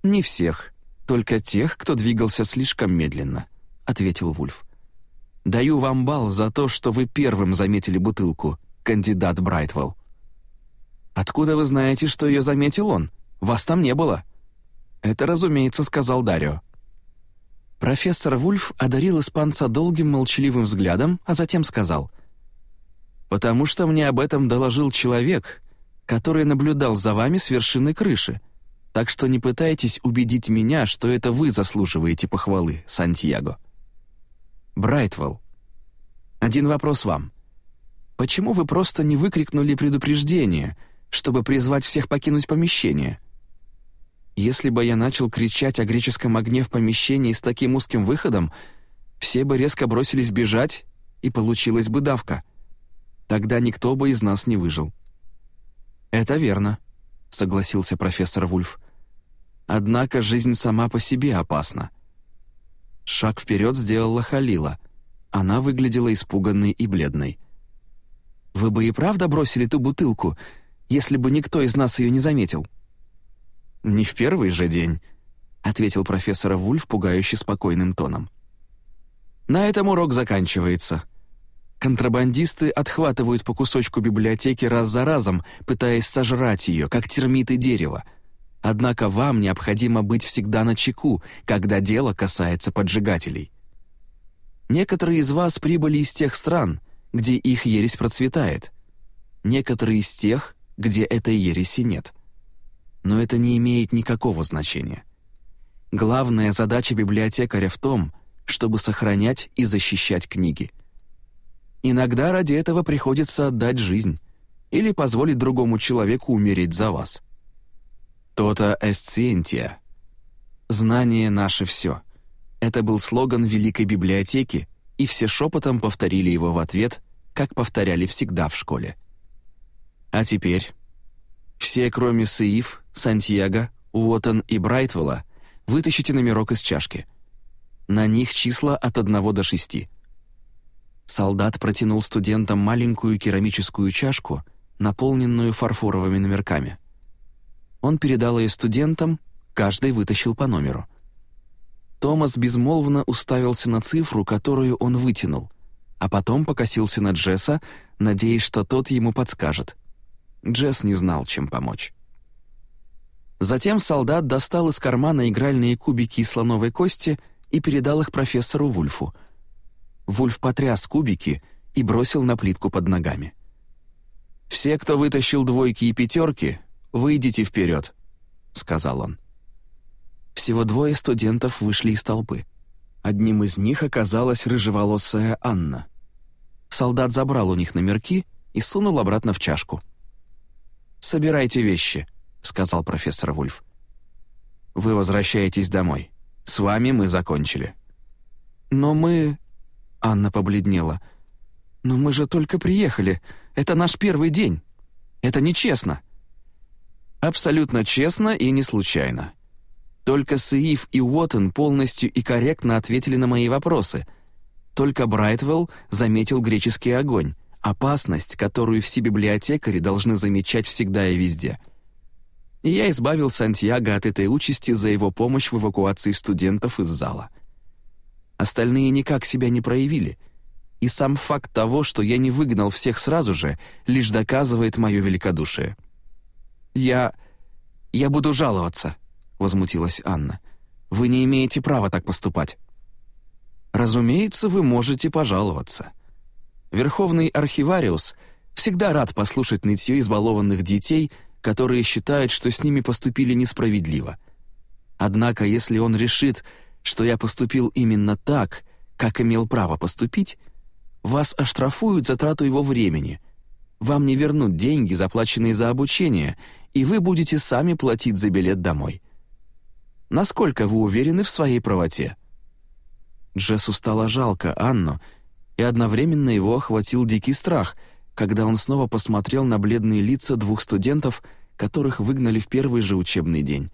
«Не всех, только тех, кто двигался слишком медленно», — ответил Вульф. «Даю вам бал за то, что вы первым заметили бутылку, кандидат Брайтвелл». «Откуда вы знаете, что ее заметил он? Вас там не было». «Это, разумеется, сказал Дарио». Профессор Вульф одарил испанца долгим молчаливым взглядом, а затем сказал, «Потому что мне об этом доложил человек, который наблюдал за вами с вершины крыши, так что не пытайтесь убедить меня, что это вы заслуживаете похвалы, Сантьяго». Брайтвелл, один вопрос вам. Почему вы просто не выкрикнули предупреждение, чтобы призвать всех покинуть помещение?» Если бы я начал кричать о греческом огне в помещении с таким узким выходом, все бы резко бросились бежать, и получилась бы давка. Тогда никто бы из нас не выжил». «Это верно», — согласился профессор Вульф. «Однако жизнь сама по себе опасна». Шаг вперед сделала Халила. Она выглядела испуганной и бледной. «Вы бы и правда бросили ту бутылку, если бы никто из нас ее не заметил?» «Не в первый же день», — ответил профессор Вульф пугающе спокойным тоном. «На этом урок заканчивается. Контрабандисты отхватывают по кусочку библиотеки раз за разом, пытаясь сожрать ее, как термиты дерева. Однако вам необходимо быть всегда на чеку, когда дело касается поджигателей. Некоторые из вас прибыли из тех стран, где их ересь процветает. Некоторые из тех, где этой ереси нет но это не имеет никакого значения. Главная задача библиотекаря в том, чтобы сохранять и защищать книги. Иногда ради этого приходится отдать жизнь или позволить другому человеку умереть за вас. То-то. Знание — наше все. Это был слоган Великой Библиотеки, и все шепотом повторили его в ответ, как повторяли всегда в школе. А теперь все, кроме Саиф, Сантьяго, Уоттон и Брайтвелла, вытащите номерок из чашки. На них числа от 1 до 6. Солдат протянул студентам маленькую керамическую чашку, наполненную фарфоровыми номерками. Он передал ее студентам, каждый вытащил по номеру. Томас безмолвно уставился на цифру, которую он вытянул, а потом покосился на Джесса, надеясь, что тот ему подскажет. Джесс не знал, чем помочь. Затем солдат достал из кармана игральные кубики слоновой кости и передал их профессору Вульфу. Вульф потряс кубики и бросил на плитку под ногами. «Все, кто вытащил двойки и пятерки, выйдите вперед», — сказал он. Всего двое студентов вышли из толпы. Одним из них оказалась рыжеволосая Анна. Солдат забрал у них номерки и сунул обратно в чашку. «Собирайте вещи», — сказал профессор Вульф. «Вы возвращаетесь домой. С вами мы закончили». «Но мы...» — Анна побледнела. «Но мы же только приехали. Это наш первый день. Это нечестно». «Абсолютно честно и не случайно. Только Саиф и Уоттон полностью и корректно ответили на мои вопросы. Только Брайтвелл заметил греческий огонь, опасность, которую все библиотекари должны замечать всегда и везде. И я избавил Сантьяго от этой участи за его помощь в эвакуации студентов из зала. Остальные никак себя не проявили, и сам факт того, что я не выгнал всех сразу же, лишь доказывает мое великодушие. «Я... я буду жаловаться», — возмутилась Анна. «Вы не имеете права так поступать». «Разумеется, вы можете пожаловаться», Верховный архивариус всегда рад послушать нытье избалованных детей, которые считают, что с ними поступили несправедливо. Однако, если он решит, что я поступил именно так, как имел право поступить, вас оштрафуют за трату его времени, вам не вернут деньги, заплаченные за обучение, и вы будете сами платить за билет домой. Насколько вы уверены в своей правоте?» Джессу стало жалко Анну, и одновременно его охватил дикий страх, когда он снова посмотрел на бледные лица двух студентов, которых выгнали в первый же учебный день.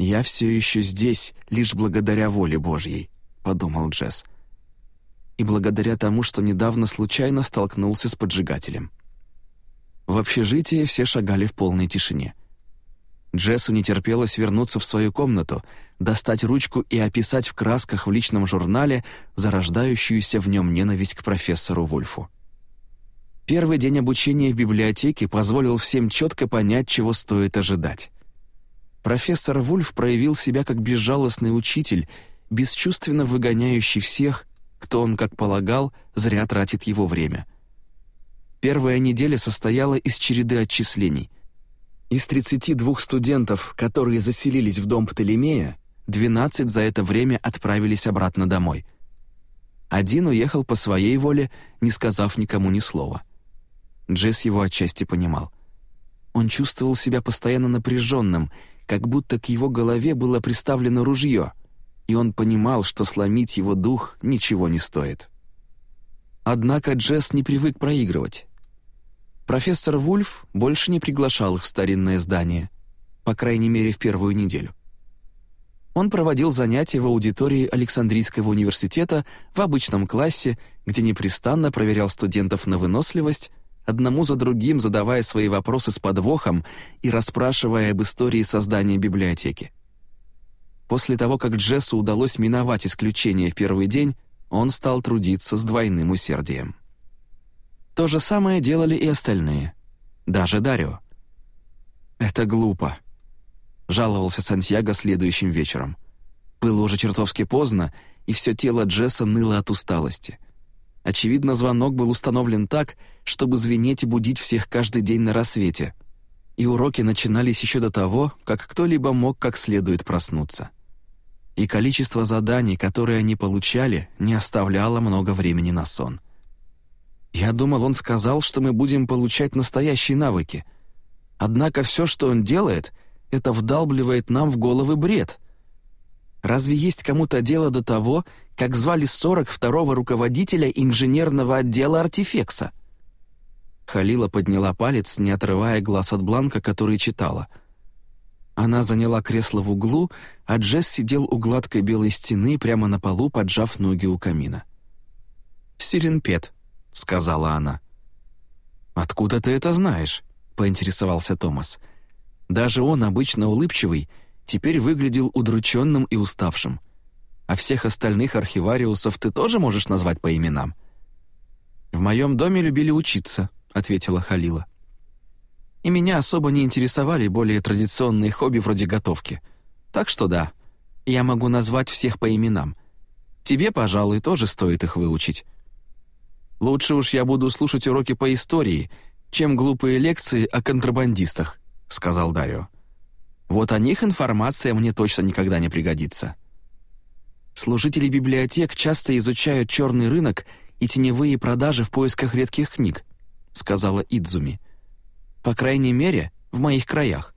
«Я все еще здесь, лишь благодаря воле Божьей», — подумал Джесс. «И благодаря тому, что недавно случайно столкнулся с поджигателем». В общежитии все шагали в полной тишине. Джессу не терпелось вернуться в свою комнату, достать ручку и описать в красках в личном журнале зарождающуюся в нем ненависть к профессору Вульфу. Первый день обучения в библиотеке позволил всем четко понять, чего стоит ожидать. Профессор Вульф проявил себя как безжалостный учитель, бесчувственно выгоняющий всех, кто он, как полагал, зря тратит его время. Первая неделя состояла из череды отчислений. Из 32 студентов, которые заселились в дом Птолемея, 12 за это время отправились обратно домой. Один уехал по своей воле, не сказав никому ни слова. Джесс его отчасти понимал. Он чувствовал себя постоянно напряженным, как будто к его голове было приставлено ружье, и он понимал, что сломить его дух ничего не стоит. Однако Джесс не привык проигрывать. Профессор Вульф больше не приглашал их в старинное здание, по крайней мере, в первую неделю. Он проводил занятия в аудитории Александрийского университета в обычном классе, где непрестанно проверял студентов на выносливость, одному за другим задавая свои вопросы с подвохом и расспрашивая об истории создания библиотеки. После того, как Джессу удалось миновать исключение в первый день, он стал трудиться с двойным усердием. То же самое делали и остальные, даже Дарио. «Это глупо», — жаловался Сантьяго следующим вечером. Было уже чертовски поздно, и все тело Джесса ныло от усталости — Очевидно, звонок был установлен так, чтобы звенеть и будить всех каждый день на рассвете. И уроки начинались еще до того, как кто-либо мог как следует проснуться. И количество заданий, которые они получали, не оставляло много времени на сон. Я думал, он сказал, что мы будем получать настоящие навыки. Однако все, что он делает, это вдалбливает нам в головы бред — Разве есть кому-то дело до того, как звали 42-го руководителя инженерного отдела артефекса?» Халила подняла палец, не отрывая глаз от бланка, который читала. Она заняла кресло в углу, а Джесс сидел у гладкой белой стены прямо на полу, поджав ноги у камина. «Сиренпет», — сказала она. «Откуда ты это знаешь?» — поинтересовался Томас. Даже он, обычно улыбчивый, теперь выглядел удрученным и уставшим. А всех остальных архивариусов ты тоже можешь назвать по именам?» «В моем доме любили учиться», — ответила Халила. «И меня особо не интересовали более традиционные хобби вроде готовки. Так что да, я могу назвать всех по именам. Тебе, пожалуй, тоже стоит их выучить. Лучше уж я буду слушать уроки по истории, чем глупые лекции о контрабандистах», — сказал Дарио. Вот о них информация мне точно никогда не пригодится. Служители библиотек часто изучают черный рынок и теневые продажи в поисках редких книг, сказала Идзуми. По крайней мере, в моих краях.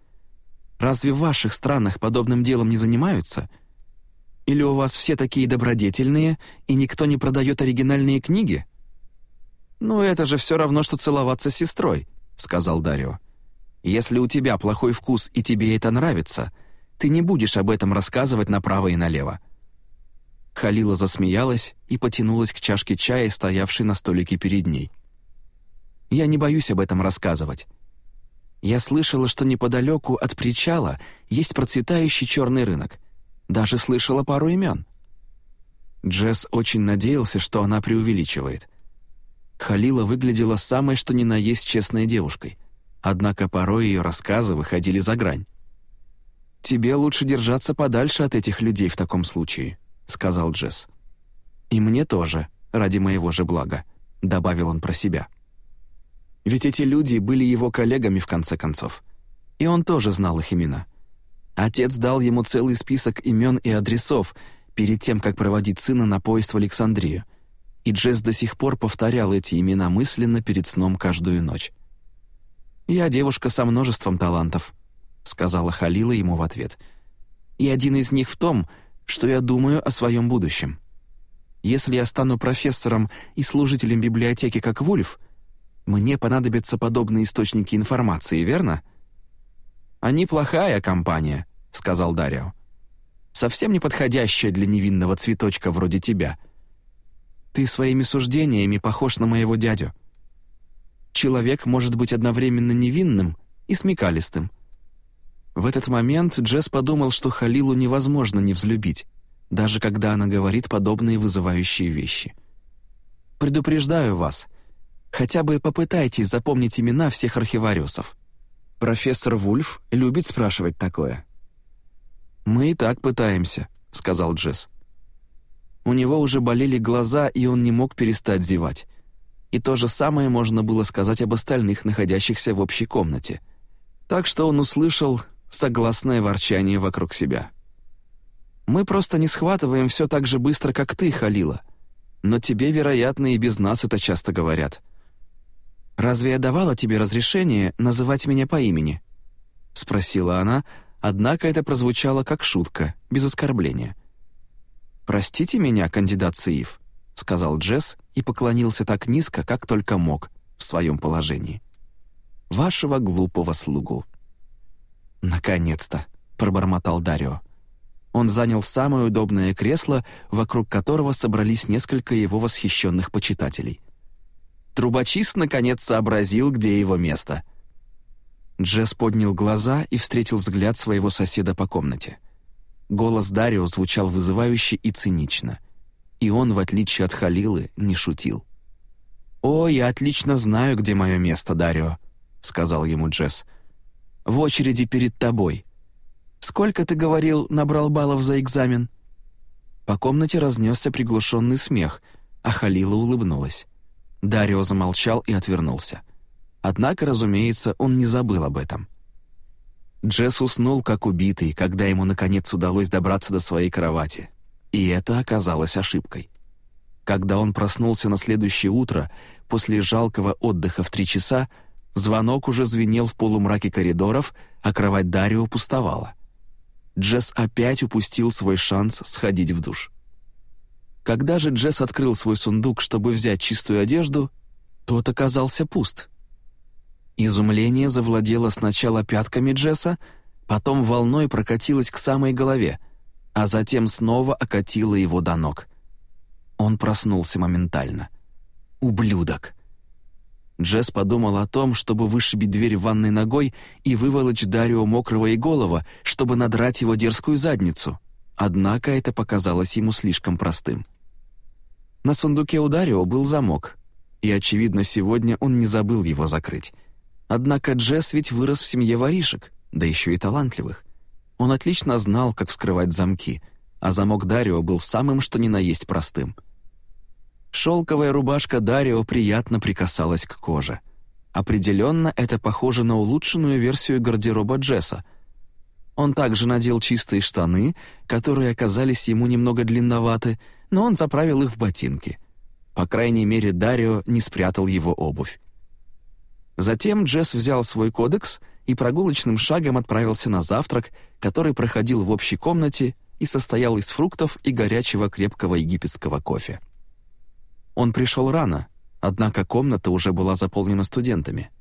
Разве в ваших странах подобным делом не занимаются? Или у вас все такие добродетельные, и никто не продает оригинальные книги? Ну, это же все равно, что целоваться с сестрой, сказал Дарио. Если у тебя плохой вкус и тебе это нравится, ты не будешь об этом рассказывать направо и налево». Халила засмеялась и потянулась к чашке чая, стоявшей на столике перед ней. «Я не боюсь об этом рассказывать. Я слышала, что неподалеку от причала есть процветающий черный рынок. Даже слышала пару имен». Джесс очень надеялся, что она преувеличивает. Халила выглядела самой что ни на есть честной девушкой. Однако порой ее рассказы выходили за грань. «Тебе лучше держаться подальше от этих людей в таком случае», — сказал Джесс. «И мне тоже, ради моего же блага», — добавил он про себя. Ведь эти люди были его коллегами в конце концов. И он тоже знал их имена. Отец дал ему целый список имен и адресов перед тем, как проводить сына на поезд в Александрию. И Джесс до сих пор повторял эти имена мысленно перед сном каждую ночь. «Я девушка со множеством талантов», — сказала Халила ему в ответ. «И один из них в том, что я думаю о своем будущем. Если я стану профессором и служителем библиотеки, как Вульф, мне понадобятся подобные источники информации, верно?» «Они плохая компания», — сказал Дарио. «Совсем не подходящая для невинного цветочка вроде тебя. Ты своими суждениями похож на моего дядю. Человек может быть одновременно невинным и смекалистым». В этот момент Джесс подумал, что Халилу невозможно не взлюбить, даже когда она говорит подобные вызывающие вещи. «Предупреждаю вас, хотя бы попытайтесь запомнить имена всех архивариусов. Профессор Вульф любит спрашивать такое». «Мы и так пытаемся», — сказал Джесс. У него уже болели глаза, и он не мог перестать зевать. И то же самое можно было сказать об остальных, находящихся в общей комнате. Так что он услышал согласное ворчание вокруг себя. «Мы просто не схватываем все так же быстро, как ты, Халила. Но тебе, вероятно, и без нас это часто говорят. Разве я давала тебе разрешение называть меня по имени?» — спросила она, однако это прозвучало как шутка, без оскорбления. «Простите меня, кандидат Сиив», — сказал Джесс и поклонился так низко, как только мог в своем положении. «Вашего глупого слугу». «Наконец-то!» — пробормотал Дарио. Он занял самое удобное кресло, вокруг которого собрались несколько его восхищенных почитателей. Трубочист наконец сообразил, где его место. Джесс поднял глаза и встретил взгляд своего соседа по комнате. Голос Дарио звучал вызывающе и цинично. И он, в отличие от Халилы, не шутил. «О, я отлично знаю, где мое место, Дарио», — сказал ему Джесс в очереди перед тобой. Сколько, ты говорил, набрал баллов за экзамен?» По комнате разнесся приглушенный смех, а Халила улыбнулась. Дарио замолчал и отвернулся. Однако, разумеется, он не забыл об этом. Джесс уснул как убитый, когда ему наконец удалось добраться до своей кровати. И это оказалось ошибкой. Когда он проснулся на следующее утро, после жалкого отдыха в три часа, Звонок уже звенел в полумраке коридоров, а кровать Дарио пустовала. Джесс опять упустил свой шанс сходить в душ. Когда же Джесс открыл свой сундук, чтобы взять чистую одежду, тот оказался пуст. Изумление завладело сначала пятками Джесса, потом волной прокатилось к самой голове, а затем снова окатило его до ног. Он проснулся моментально. «Ублюдок!» Джесс подумал о том, чтобы вышибить дверь ванной ногой и выволочь Дарио мокрого и голого, чтобы надрать его дерзкую задницу. Однако это показалось ему слишком простым. На сундуке у Дарио был замок, и, очевидно, сегодня он не забыл его закрыть. Однако Джесс ведь вырос в семье воришек, да еще и талантливых. Он отлично знал, как вскрывать замки, а замок Дарио был самым что ни на есть простым — Шелковая рубашка Дарио приятно прикасалась к коже. Определенно, это похоже на улучшенную версию гардероба Джесса. Он также надел чистые штаны, которые оказались ему немного длинноваты, но он заправил их в ботинки. По крайней мере, Дарио не спрятал его обувь. Затем Джесс взял свой кодекс и прогулочным шагом отправился на завтрак, который проходил в общей комнате и состоял из фруктов и горячего крепкого египетского кофе. Он пришел рано, однако комната уже была заполнена студентами.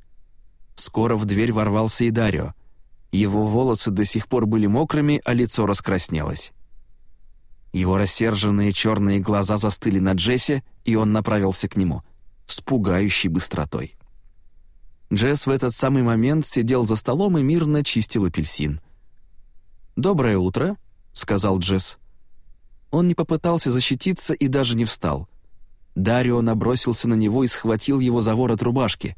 Скоро в дверь ворвался и Дарио. Его волосы до сих пор были мокрыми, а лицо раскраснелось. Его рассерженные черные глаза застыли на Джессе, и он направился к нему с пугающей быстротой. Джесс в этот самый момент сидел за столом и мирно чистил апельсин. «Доброе утро», — сказал Джесс. Он не попытался защититься и даже не встал. Дарио набросился на него и схватил его за ворот рубашки,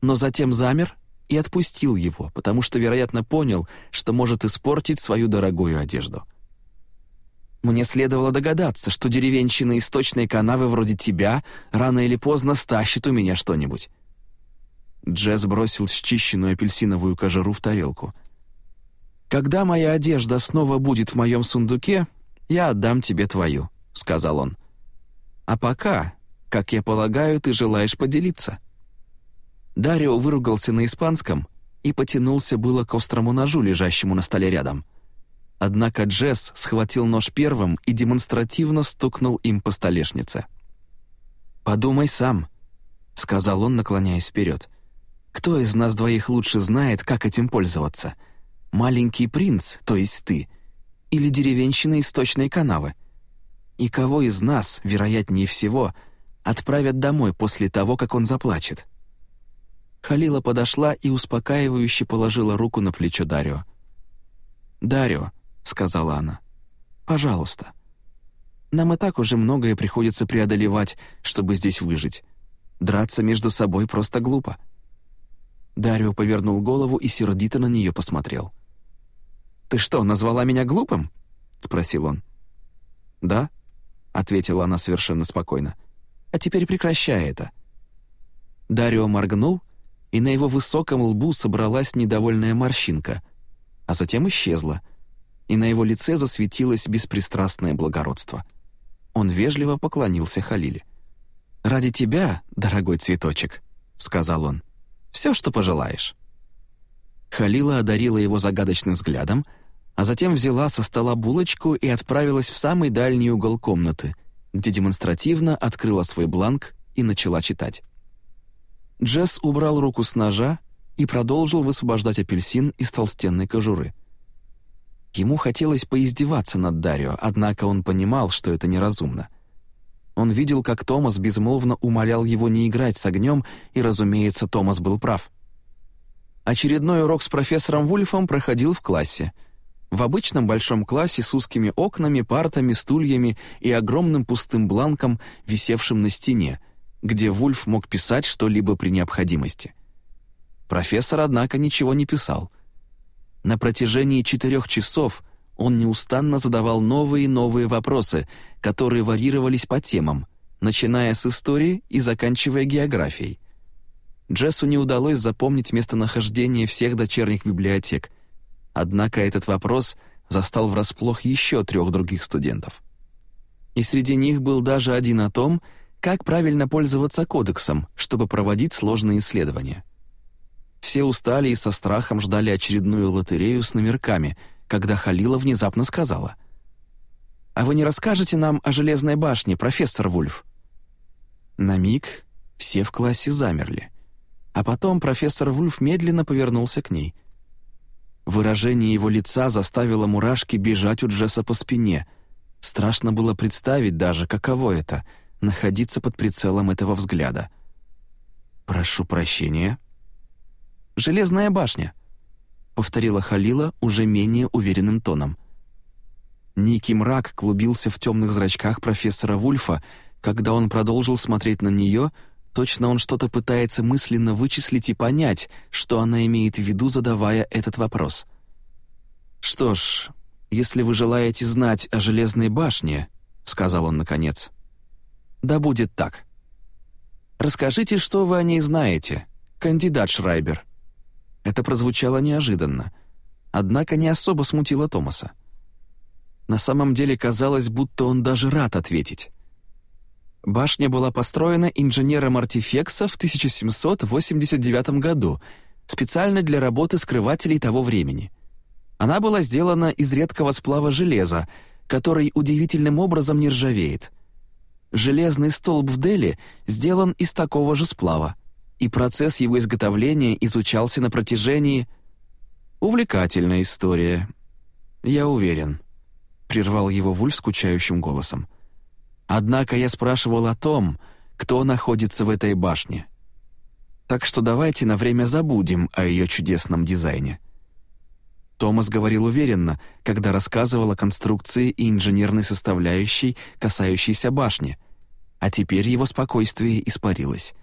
но затем замер и отпустил его, потому что, вероятно, понял, что может испортить свою дорогую одежду. Мне следовало догадаться, что деревенщина источной канавы вроде тебя рано или поздно стащит у меня что-нибудь. Джесс бросил счищенную апельсиновую кожуру в тарелку. «Когда моя одежда снова будет в моем сундуке, я отдам тебе твою», — сказал он. А пока, как я полагаю, ты желаешь поделиться». Дарио выругался на испанском и потянулся было к острому ножу, лежащему на столе рядом. Однако Джесс схватил нож первым и демонстративно стукнул им по столешнице. «Подумай сам», — сказал он, наклоняясь вперед. «Кто из нас двоих лучше знает, как этим пользоваться? Маленький принц, то есть ты, или деревенщина из сточной канавы? И кого из нас, вероятнее всего, отправят домой после того, как он заплачет?» Халила подошла и успокаивающе положила руку на плечо Дарио. «Дарио», — сказала она, — «пожалуйста. Нам и так уже многое приходится преодолевать, чтобы здесь выжить. Драться между собой просто глупо». Дарио повернул голову и сердито на нее посмотрел. «Ты что, назвала меня глупым?» — спросил он. «Да», — ответила она совершенно спокойно. «А теперь прекращай это». Дарио моргнул, и на его высоком лбу собралась недовольная морщинка, а затем исчезла, и на его лице засветилось беспристрастное благородство. Он вежливо поклонился Халиле. «Ради тебя, дорогой цветочек», — сказал он, — «все, что пожелаешь». Халила одарила его загадочным взглядом, а затем взяла со стола булочку и отправилась в самый дальний угол комнаты, где демонстративно открыла свой бланк и начала читать. Джесс убрал руку с ножа и продолжил высвобождать апельсин из толстенной кожуры. Ему хотелось поиздеваться над Дарио, однако он понимал, что это неразумно. Он видел, как Томас безмолвно умолял его не играть с огнем, и, разумеется, Томас был прав. Очередной урок с профессором Вульфом проходил в классе. В обычном большом классе с узкими окнами, партами, стульями и огромным пустым бланком, висевшим на стене — где Вульф мог писать что-либо при необходимости. Профессор, однако, ничего не писал. На протяжении четырех часов он неустанно задавал новые и новые вопросы, которые варьировались по темам, начиная с истории и заканчивая географией. Джессу не удалось запомнить местонахождение всех дочерних библиотек, однако этот вопрос застал врасплох еще трех других студентов. И среди них был даже один о том, как правильно пользоваться кодексом, чтобы проводить сложные исследования. Все устали и со страхом ждали очередную лотерею с номерками, когда Халила внезапно сказала. «А вы не расскажете нам о Железной башне, профессор Вульф?» На миг все в классе замерли, а потом профессор Вульф медленно повернулся к ней. Выражение его лица заставило мурашки бежать у Джесса по спине. Страшно было представить даже, каково это — находиться под прицелом этого взгляда. «Прошу прощения». «Железная башня», — повторила Халила уже менее уверенным тоном. Некий мрак клубился в темных зрачках профессора Вульфа, когда он продолжил смотреть на нее, точно он что-то пытается мысленно вычислить и понять, что она имеет в виду, задавая этот вопрос. «Что ж, если вы желаете знать о Железной башне», — сказал он наконец, — да будет так. Расскажите, что вы о ней знаете, кандидат Шрайбер». Это прозвучало неожиданно, однако не особо смутило Томаса. На самом деле казалось, будто он даже рад ответить. Башня была построена инженером Артифекса в 1789 году специально для работы скрывателей того времени. Она была сделана из редкого сплава железа, который удивительным образом не ржавеет — Железный столб в Дели сделан из такого же сплава, и процесс его изготовления изучался на протяжении... «Увлекательная история, я уверен», — прервал его Вульф скучающим голосом. «Однако я спрашивал о том, кто находится в этой башне. Так что давайте на время забудем о ее чудесном дизайне». Томас говорил уверенно, когда рассказывал о конструкции и инженерной составляющей, касающейся башни, а теперь его спокойствие испарилось.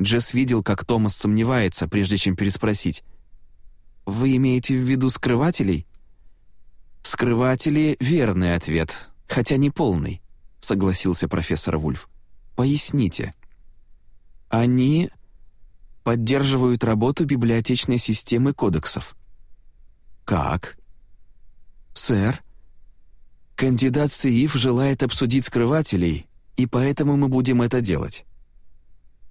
Джесс видел, как Томас сомневается, прежде чем переспросить. «Вы имеете в виду скрывателей?» «Скрыватели — верный ответ, хотя не полный», — согласился профессор Вульф. «Поясните». «Они поддерживают работу библиотечной системы кодексов». «Как?» «Сэр, кандидат СИИФ желает обсудить скрывателей, и поэтому мы будем это делать.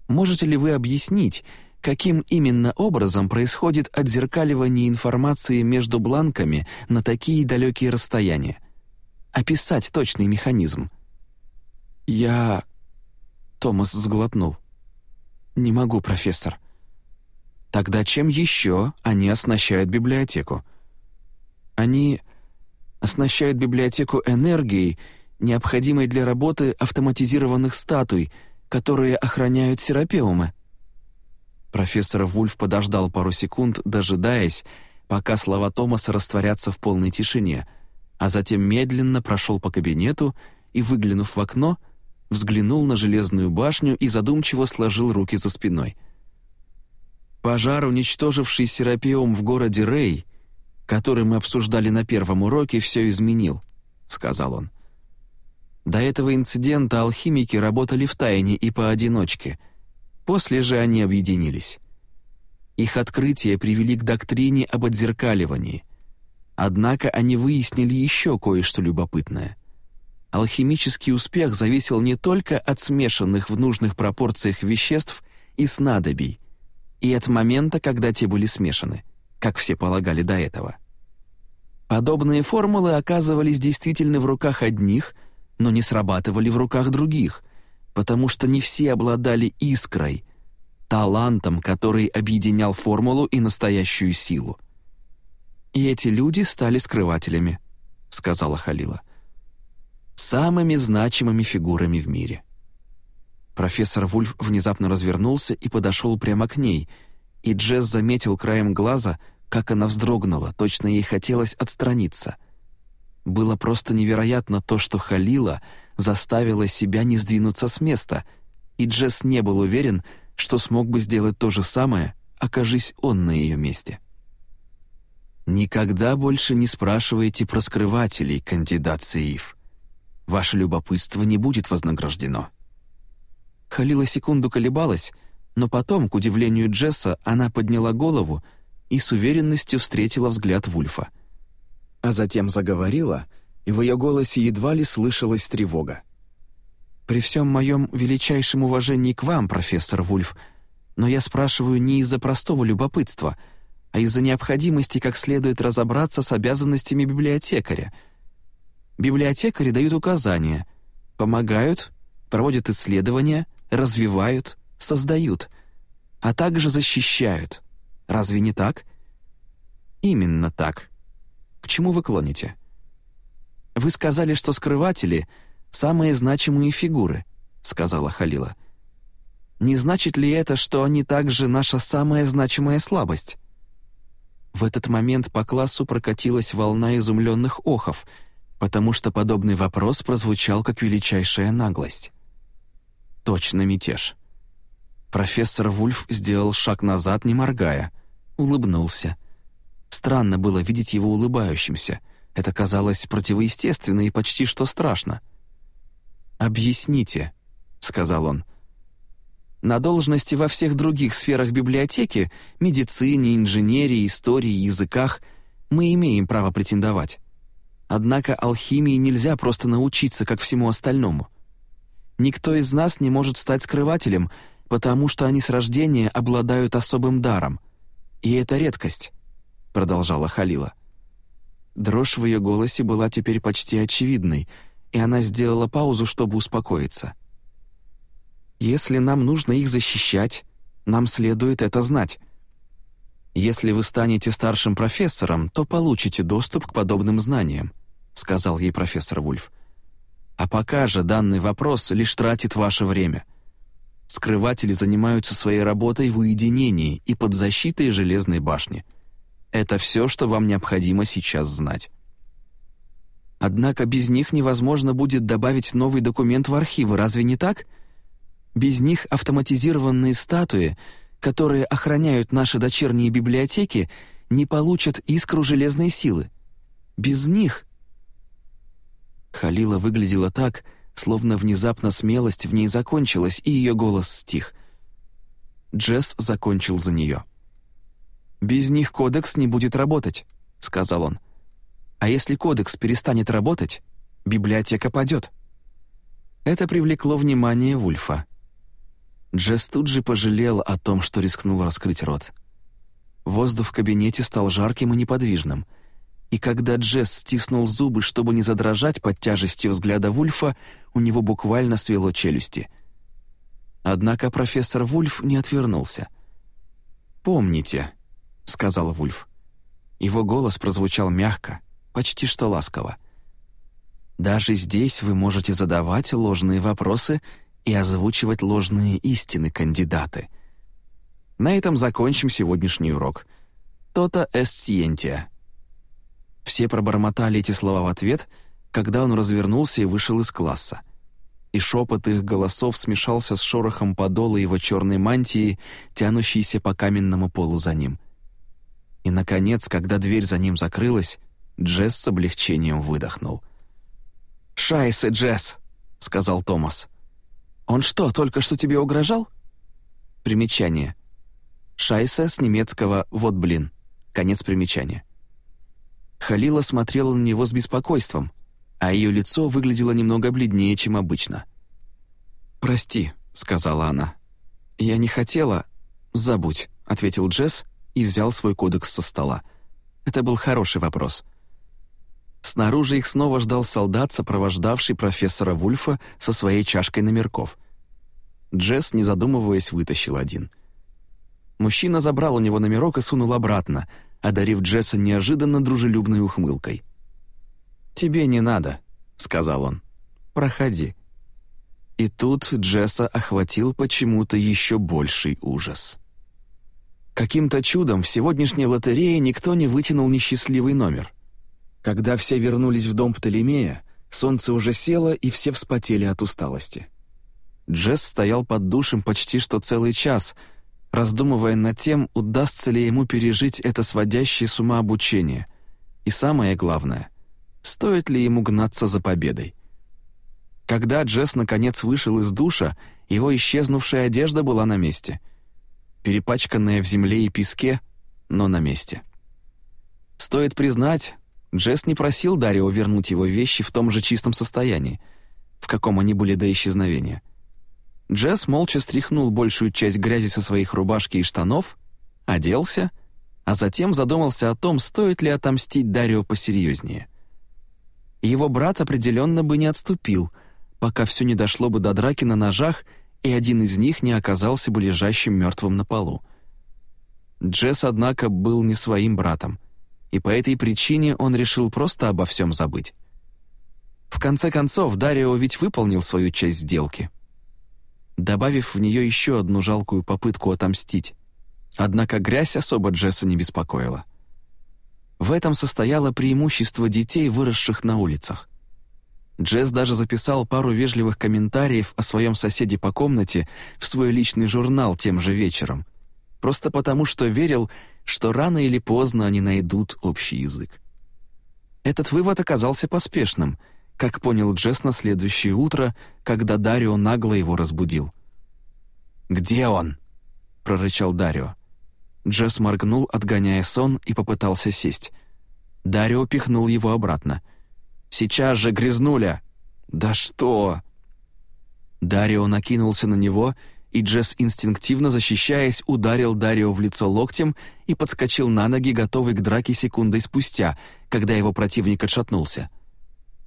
Можете ли вы объяснить, каким именно образом происходит отзеркаливание информации между бланками на такие далекие расстояния? Описать точный механизм?» «Я...» Томас сглотнул. «Не могу, профессор». «Тогда чем еще они оснащают библиотеку?» Они оснащают библиотеку энергией, необходимой для работы автоматизированных статуй, которые охраняют серапеумы». Профессор Вульф подождал пару секунд, дожидаясь, пока слова Томаса растворятся в полной тишине, а затем медленно прошел по кабинету и, выглянув в окно, взглянул на железную башню и задумчиво сложил руки за спиной. Пожар, уничтоживший серапиум в городе Рей, который мы обсуждали на первом уроке, все изменил, — сказал он. До этого инцидента алхимики работали в тайне и поодиночке. После же они объединились. Их открытия привели к доктрине об отзеркаливании. Однако они выяснили еще кое-что любопытное. Алхимический успех зависел не только от смешанных в нужных пропорциях веществ и снадобий, и от момента, когда те были смешаны, как все полагали до этого. Подобные формулы оказывались действительно в руках одних — но не срабатывали в руках других, потому что не все обладали искрой, талантом, который объединял формулу и настоящую силу. «И эти люди стали скрывателями», — сказала Халила. «Самыми значимыми фигурами в мире». Профессор Вульф внезапно развернулся и подошел прямо к ней, и Джесс заметил краем глаза, как она вздрогнула, точно ей хотелось отстраниться — было просто невероятно то, что Халила заставила себя не сдвинуться с места, и Джесс не был уверен, что смог бы сделать то же самое, окажись он на ее месте. «Никогда больше не спрашивайте про скрывателей, кандидат Сеиф. Ваше любопытство не будет вознаграждено». Халила секунду колебалась, но потом, к удивлению Джесса, она подняла голову и с уверенностью встретила взгляд Вульфа — а затем заговорила, и в ее голосе едва ли слышалась тревога. «При всем моем величайшем уважении к вам, профессор Вульф, но я спрашиваю не из-за простого любопытства, а из-за необходимости как следует разобраться с обязанностями библиотекаря. Библиотекари дают указания, помогают, проводят исследования, развивают, создают, а также защищают. Разве не так? Именно так. К чему вы клоните? Вы сказали, что скрыватели — самые значимые фигуры, сказала Халила. Не значит ли это, что они также наша самая значимая слабость? В этот момент по классу прокатилась волна изумленных охов, потому что подобный вопрос прозвучал как величайшая наглость. Точно мятеж. Профессор Вульф сделал шаг назад, не моргая, улыбнулся — Странно было видеть его улыбающимся. Это казалось противоестественно и почти что страшно. «Объясните», — сказал он. «На должности во всех других сферах библиотеки — медицине, инженерии, истории, языках — мы имеем право претендовать. Однако алхимии нельзя просто научиться, как всему остальному. Никто из нас не может стать скрывателем, потому что они с рождения обладают особым даром. И это редкость продолжала Халила. Дрожь в ее голосе была теперь почти очевидной, и она сделала паузу, чтобы успокоиться. «Если нам нужно их защищать, нам следует это знать. Если вы станете старшим профессором, то получите доступ к подобным знаниям», сказал ей профессор Вульф. «А пока же данный вопрос лишь тратит ваше время». Скрыватели занимаются своей работой в уединении и под защитой железной башни. Это все, что вам необходимо сейчас знать. Однако без них невозможно будет добавить новый документ в архивы, разве не так? Без них автоматизированные статуи, которые охраняют наши дочерние библиотеки, не получат искру железной силы. Без них... Халила выглядела так, словно внезапно смелость в ней закончилась, и ее голос стих. Джесс закончил за нее. «Без них кодекс не будет работать», — сказал он. «А если кодекс перестанет работать, библиотека падет». Это привлекло внимание Вульфа. Джесс тут же пожалел о том, что рискнул раскрыть рот. Воздух в кабинете стал жарким и неподвижным, и когда Джесс стиснул зубы, чтобы не задрожать под тяжестью взгляда Вульфа, у него буквально свело челюсти. Однако профессор Вульф не отвернулся. «Помните», — сказал Вульф. Его голос прозвучал мягко, почти что ласково. «Даже здесь вы можете задавать ложные вопросы и озвучивать ложные истины, кандидаты. На этом закончим сегодняшний урок. То-то эссиентия». Все пробормотали эти слова в ответ, когда он развернулся и вышел из класса. И шепот их голосов смешался с шорохом подола его черной мантии, тянущейся по каменному полу за ним. И, наконец, когда дверь за ним закрылась, Джесс с облегчением выдохнул. «Шайсе, Джесс!» — сказал Томас. «Он что, только что тебе угрожал?» Примечание. «Шайсе» с немецкого «вот блин». Конец примечания. Халила смотрела на него с беспокойством, а ее лицо выглядело немного бледнее, чем обычно. «Прости», — сказала она. «Я не хотела...» «Забудь», — ответил Джесс и взял свой кодекс со стола. Это был хороший вопрос. Снаружи их снова ждал солдат, сопровождавший профессора Вульфа со своей чашкой номерков. Джесс, не задумываясь, вытащил один. Мужчина забрал у него номерок и сунул обратно, одарив Джесса неожиданно дружелюбной ухмылкой. «Тебе не надо», — сказал он. «Проходи». И тут Джесса охватил почему-то еще больший ужас. Каким-то чудом в сегодняшней лотерее никто не вытянул несчастливый номер. Когда все вернулись в дом Птолемея, солнце уже село, и все вспотели от усталости. Джесс стоял под душем почти что целый час, раздумывая над тем, удастся ли ему пережить это сводящее с ума обучение. И самое главное, стоит ли ему гнаться за победой. Когда Джесс наконец вышел из душа, его исчезнувшая одежда была на месте — перепачканная в земле и песке, но на месте. Стоит признать, Джесс не просил Дарио вернуть его вещи в том же чистом состоянии, в каком они были до исчезновения. Джесс молча стряхнул большую часть грязи со своих рубашки и штанов, оделся, а затем задумался о том, стоит ли отомстить Дарио посерьезнее. Его брат определенно бы не отступил, пока все не дошло бы до драки на ножах и один из них не оказался бы лежащим мертвым на полу. Джесс, однако, был не своим братом, и по этой причине он решил просто обо всем забыть. В конце концов, Дарио ведь выполнил свою часть сделки, добавив в нее еще одну жалкую попытку отомстить. Однако грязь особо Джесса не беспокоила. В этом состояло преимущество детей, выросших на улицах. Джесс даже записал пару вежливых комментариев о своем соседе по комнате в свой личный журнал тем же вечером, просто потому что верил, что рано или поздно они найдут общий язык. Этот вывод оказался поспешным, как понял Джесс на следующее утро, когда Дарио нагло его разбудил. «Где он?» — прорычал Дарио. Джесс моргнул, отгоняя сон, и попытался сесть. Дарио пихнул его обратно — Сейчас же, грязнуля!» «Да что?» Дарио накинулся на него, и Джесс, инстинктивно защищаясь, ударил Дарио в лицо локтем и подскочил на ноги, готовый к драке секундой спустя, когда его противник отшатнулся.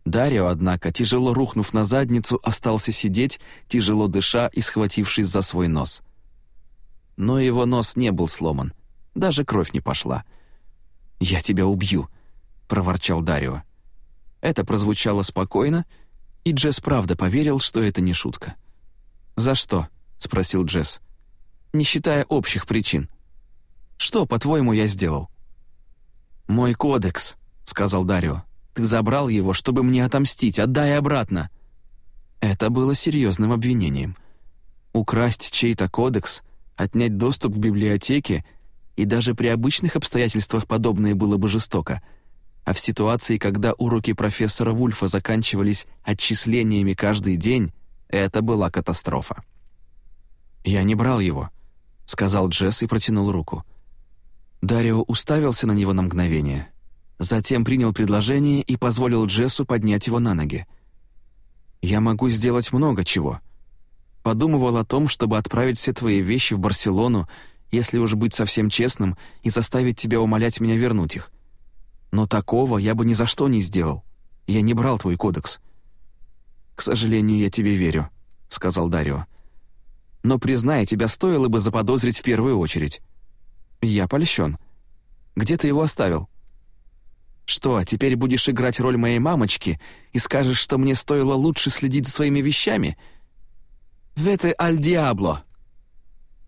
Дарио, однако, тяжело рухнув на задницу, остался сидеть, тяжело дыша и схватившись за свой нос. Но его нос не был сломан, даже кровь не пошла. «Я тебя убью», — проворчал Дарио. Это прозвучало спокойно, и Джесс правда поверил, что это не шутка. «За что?» — спросил Джесс. «Не считая общих причин. Что, по-твоему, я сделал?» «Мой кодекс», — сказал Дарио. «Ты забрал его, чтобы мне отомстить. Отдай обратно». Это было серьезным обвинением. Украсть чей-то кодекс, отнять доступ к библиотеке, и даже при обычных обстоятельствах подобное было бы жестоко — а в ситуации, когда уроки профессора Вульфа заканчивались отчислениями каждый день, это была катастрофа. «Я не брал его», — сказал Джесс и протянул руку. Дарио уставился на него на мгновение, затем принял предложение и позволил Джессу поднять его на ноги. «Я могу сделать много чего. Подумывал о том, чтобы отправить все твои вещи в Барселону, если уж быть совсем честным, и заставить тебя умолять меня вернуть их. Но такого я бы ни за что не сделал. Я не брал твой кодекс». «К сожалению, я тебе верю», — сказал Дарио. «Но, признай, тебя стоило бы заподозрить в первую очередь». «Я польщен. Где ты его оставил?» Что, теперь будешь играть роль моей мамочки и скажешь, что мне стоило лучше следить за своими вещами? Вете аль диабло!»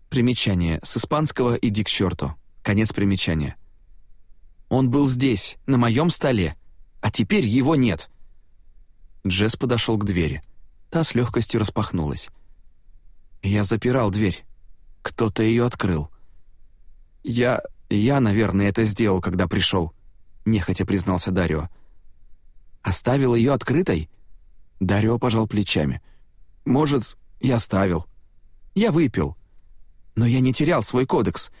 Примечание. С испанского «иди к черту». Конец примечания. «Он был здесь, на моем столе, а теперь его нет». Джесс подошел к двери. Та с легкостью распахнулась. Я запирал дверь. Кто-то ее открыл. Я... я, наверное, это сделал, когда пришел. — нехотя признался Дарио. «Оставил ее открытой?» Дарио пожал плечами. «Может, я оставил. Я выпил. Но я не терял свой кодекс.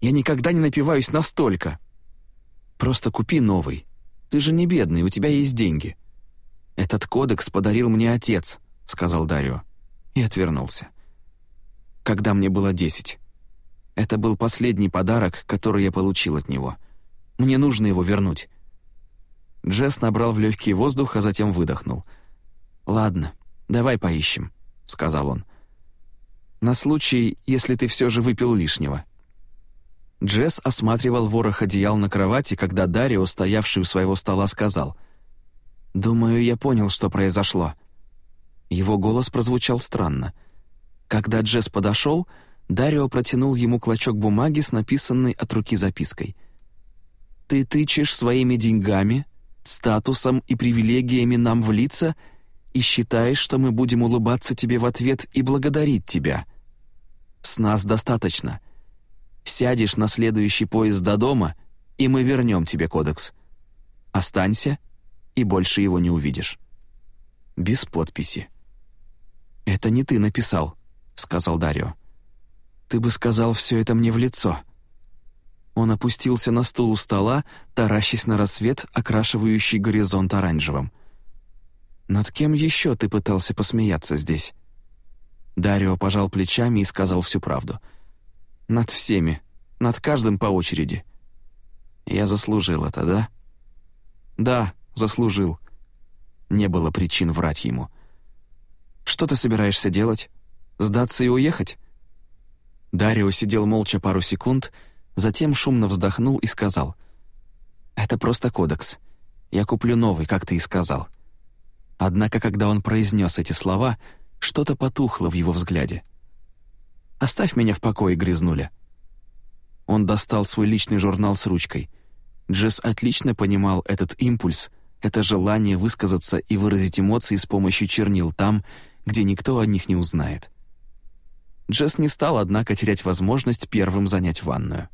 Я никогда не напиваюсь настолько. Просто купи новый. Ты же не бедный, у тебя есть деньги». «Этот кодекс подарил мне отец», — сказал Дарио. И отвернулся. «Когда мне было десять. Это был последний подарок, который я получил от него». Мне нужно его вернуть». Джесс набрал в легкий воздух, а затем выдохнул. «Ладно, давай поищем», — сказал он. «На случай, если ты все же выпил лишнего». Джесс осматривал ворох одеял на кровати, когда Дарио, стоявший у своего стола, сказал. «Думаю, я понял, что произошло». Его голос прозвучал странно. Когда Джесс подошел, Дарио протянул ему клочок бумаги с написанной от руки запиской — ты тычешь своими деньгами, статусом и привилегиями нам в лица и считаешь, что мы будем улыбаться тебе в ответ и благодарить тебя. С нас достаточно. Сядешь на следующий поезд до дома, и мы вернем тебе кодекс. Останься, и больше его не увидишь. Без подписи. «Это не ты написал», — сказал Дарио. «Ты бы сказал все это мне в лицо». Он опустился на стул у стола, таращась на рассвет, окрашивающий горизонт оранжевым. «Над кем еще ты пытался посмеяться здесь?» Дарио пожал плечами и сказал всю правду. «Над всеми, над каждым по очереди». «Я заслужил это, да?» «Да, заслужил». Не было причин врать ему. «Что ты собираешься делать? Сдаться и уехать?» Дарио сидел молча пару секунд, Затем шумно вздохнул и сказал. «Это просто кодекс. Я куплю новый, как ты и сказал». Однако, когда он произнес эти слова, что-то потухло в его взгляде. «Оставь меня в покое, грязнуля». Он достал свой личный журнал с ручкой. Джесс отлично понимал этот импульс, это желание высказаться и выразить эмоции с помощью чернил там, где никто о них не узнает. Джесс не стал, однако, терять возможность первым занять ванную.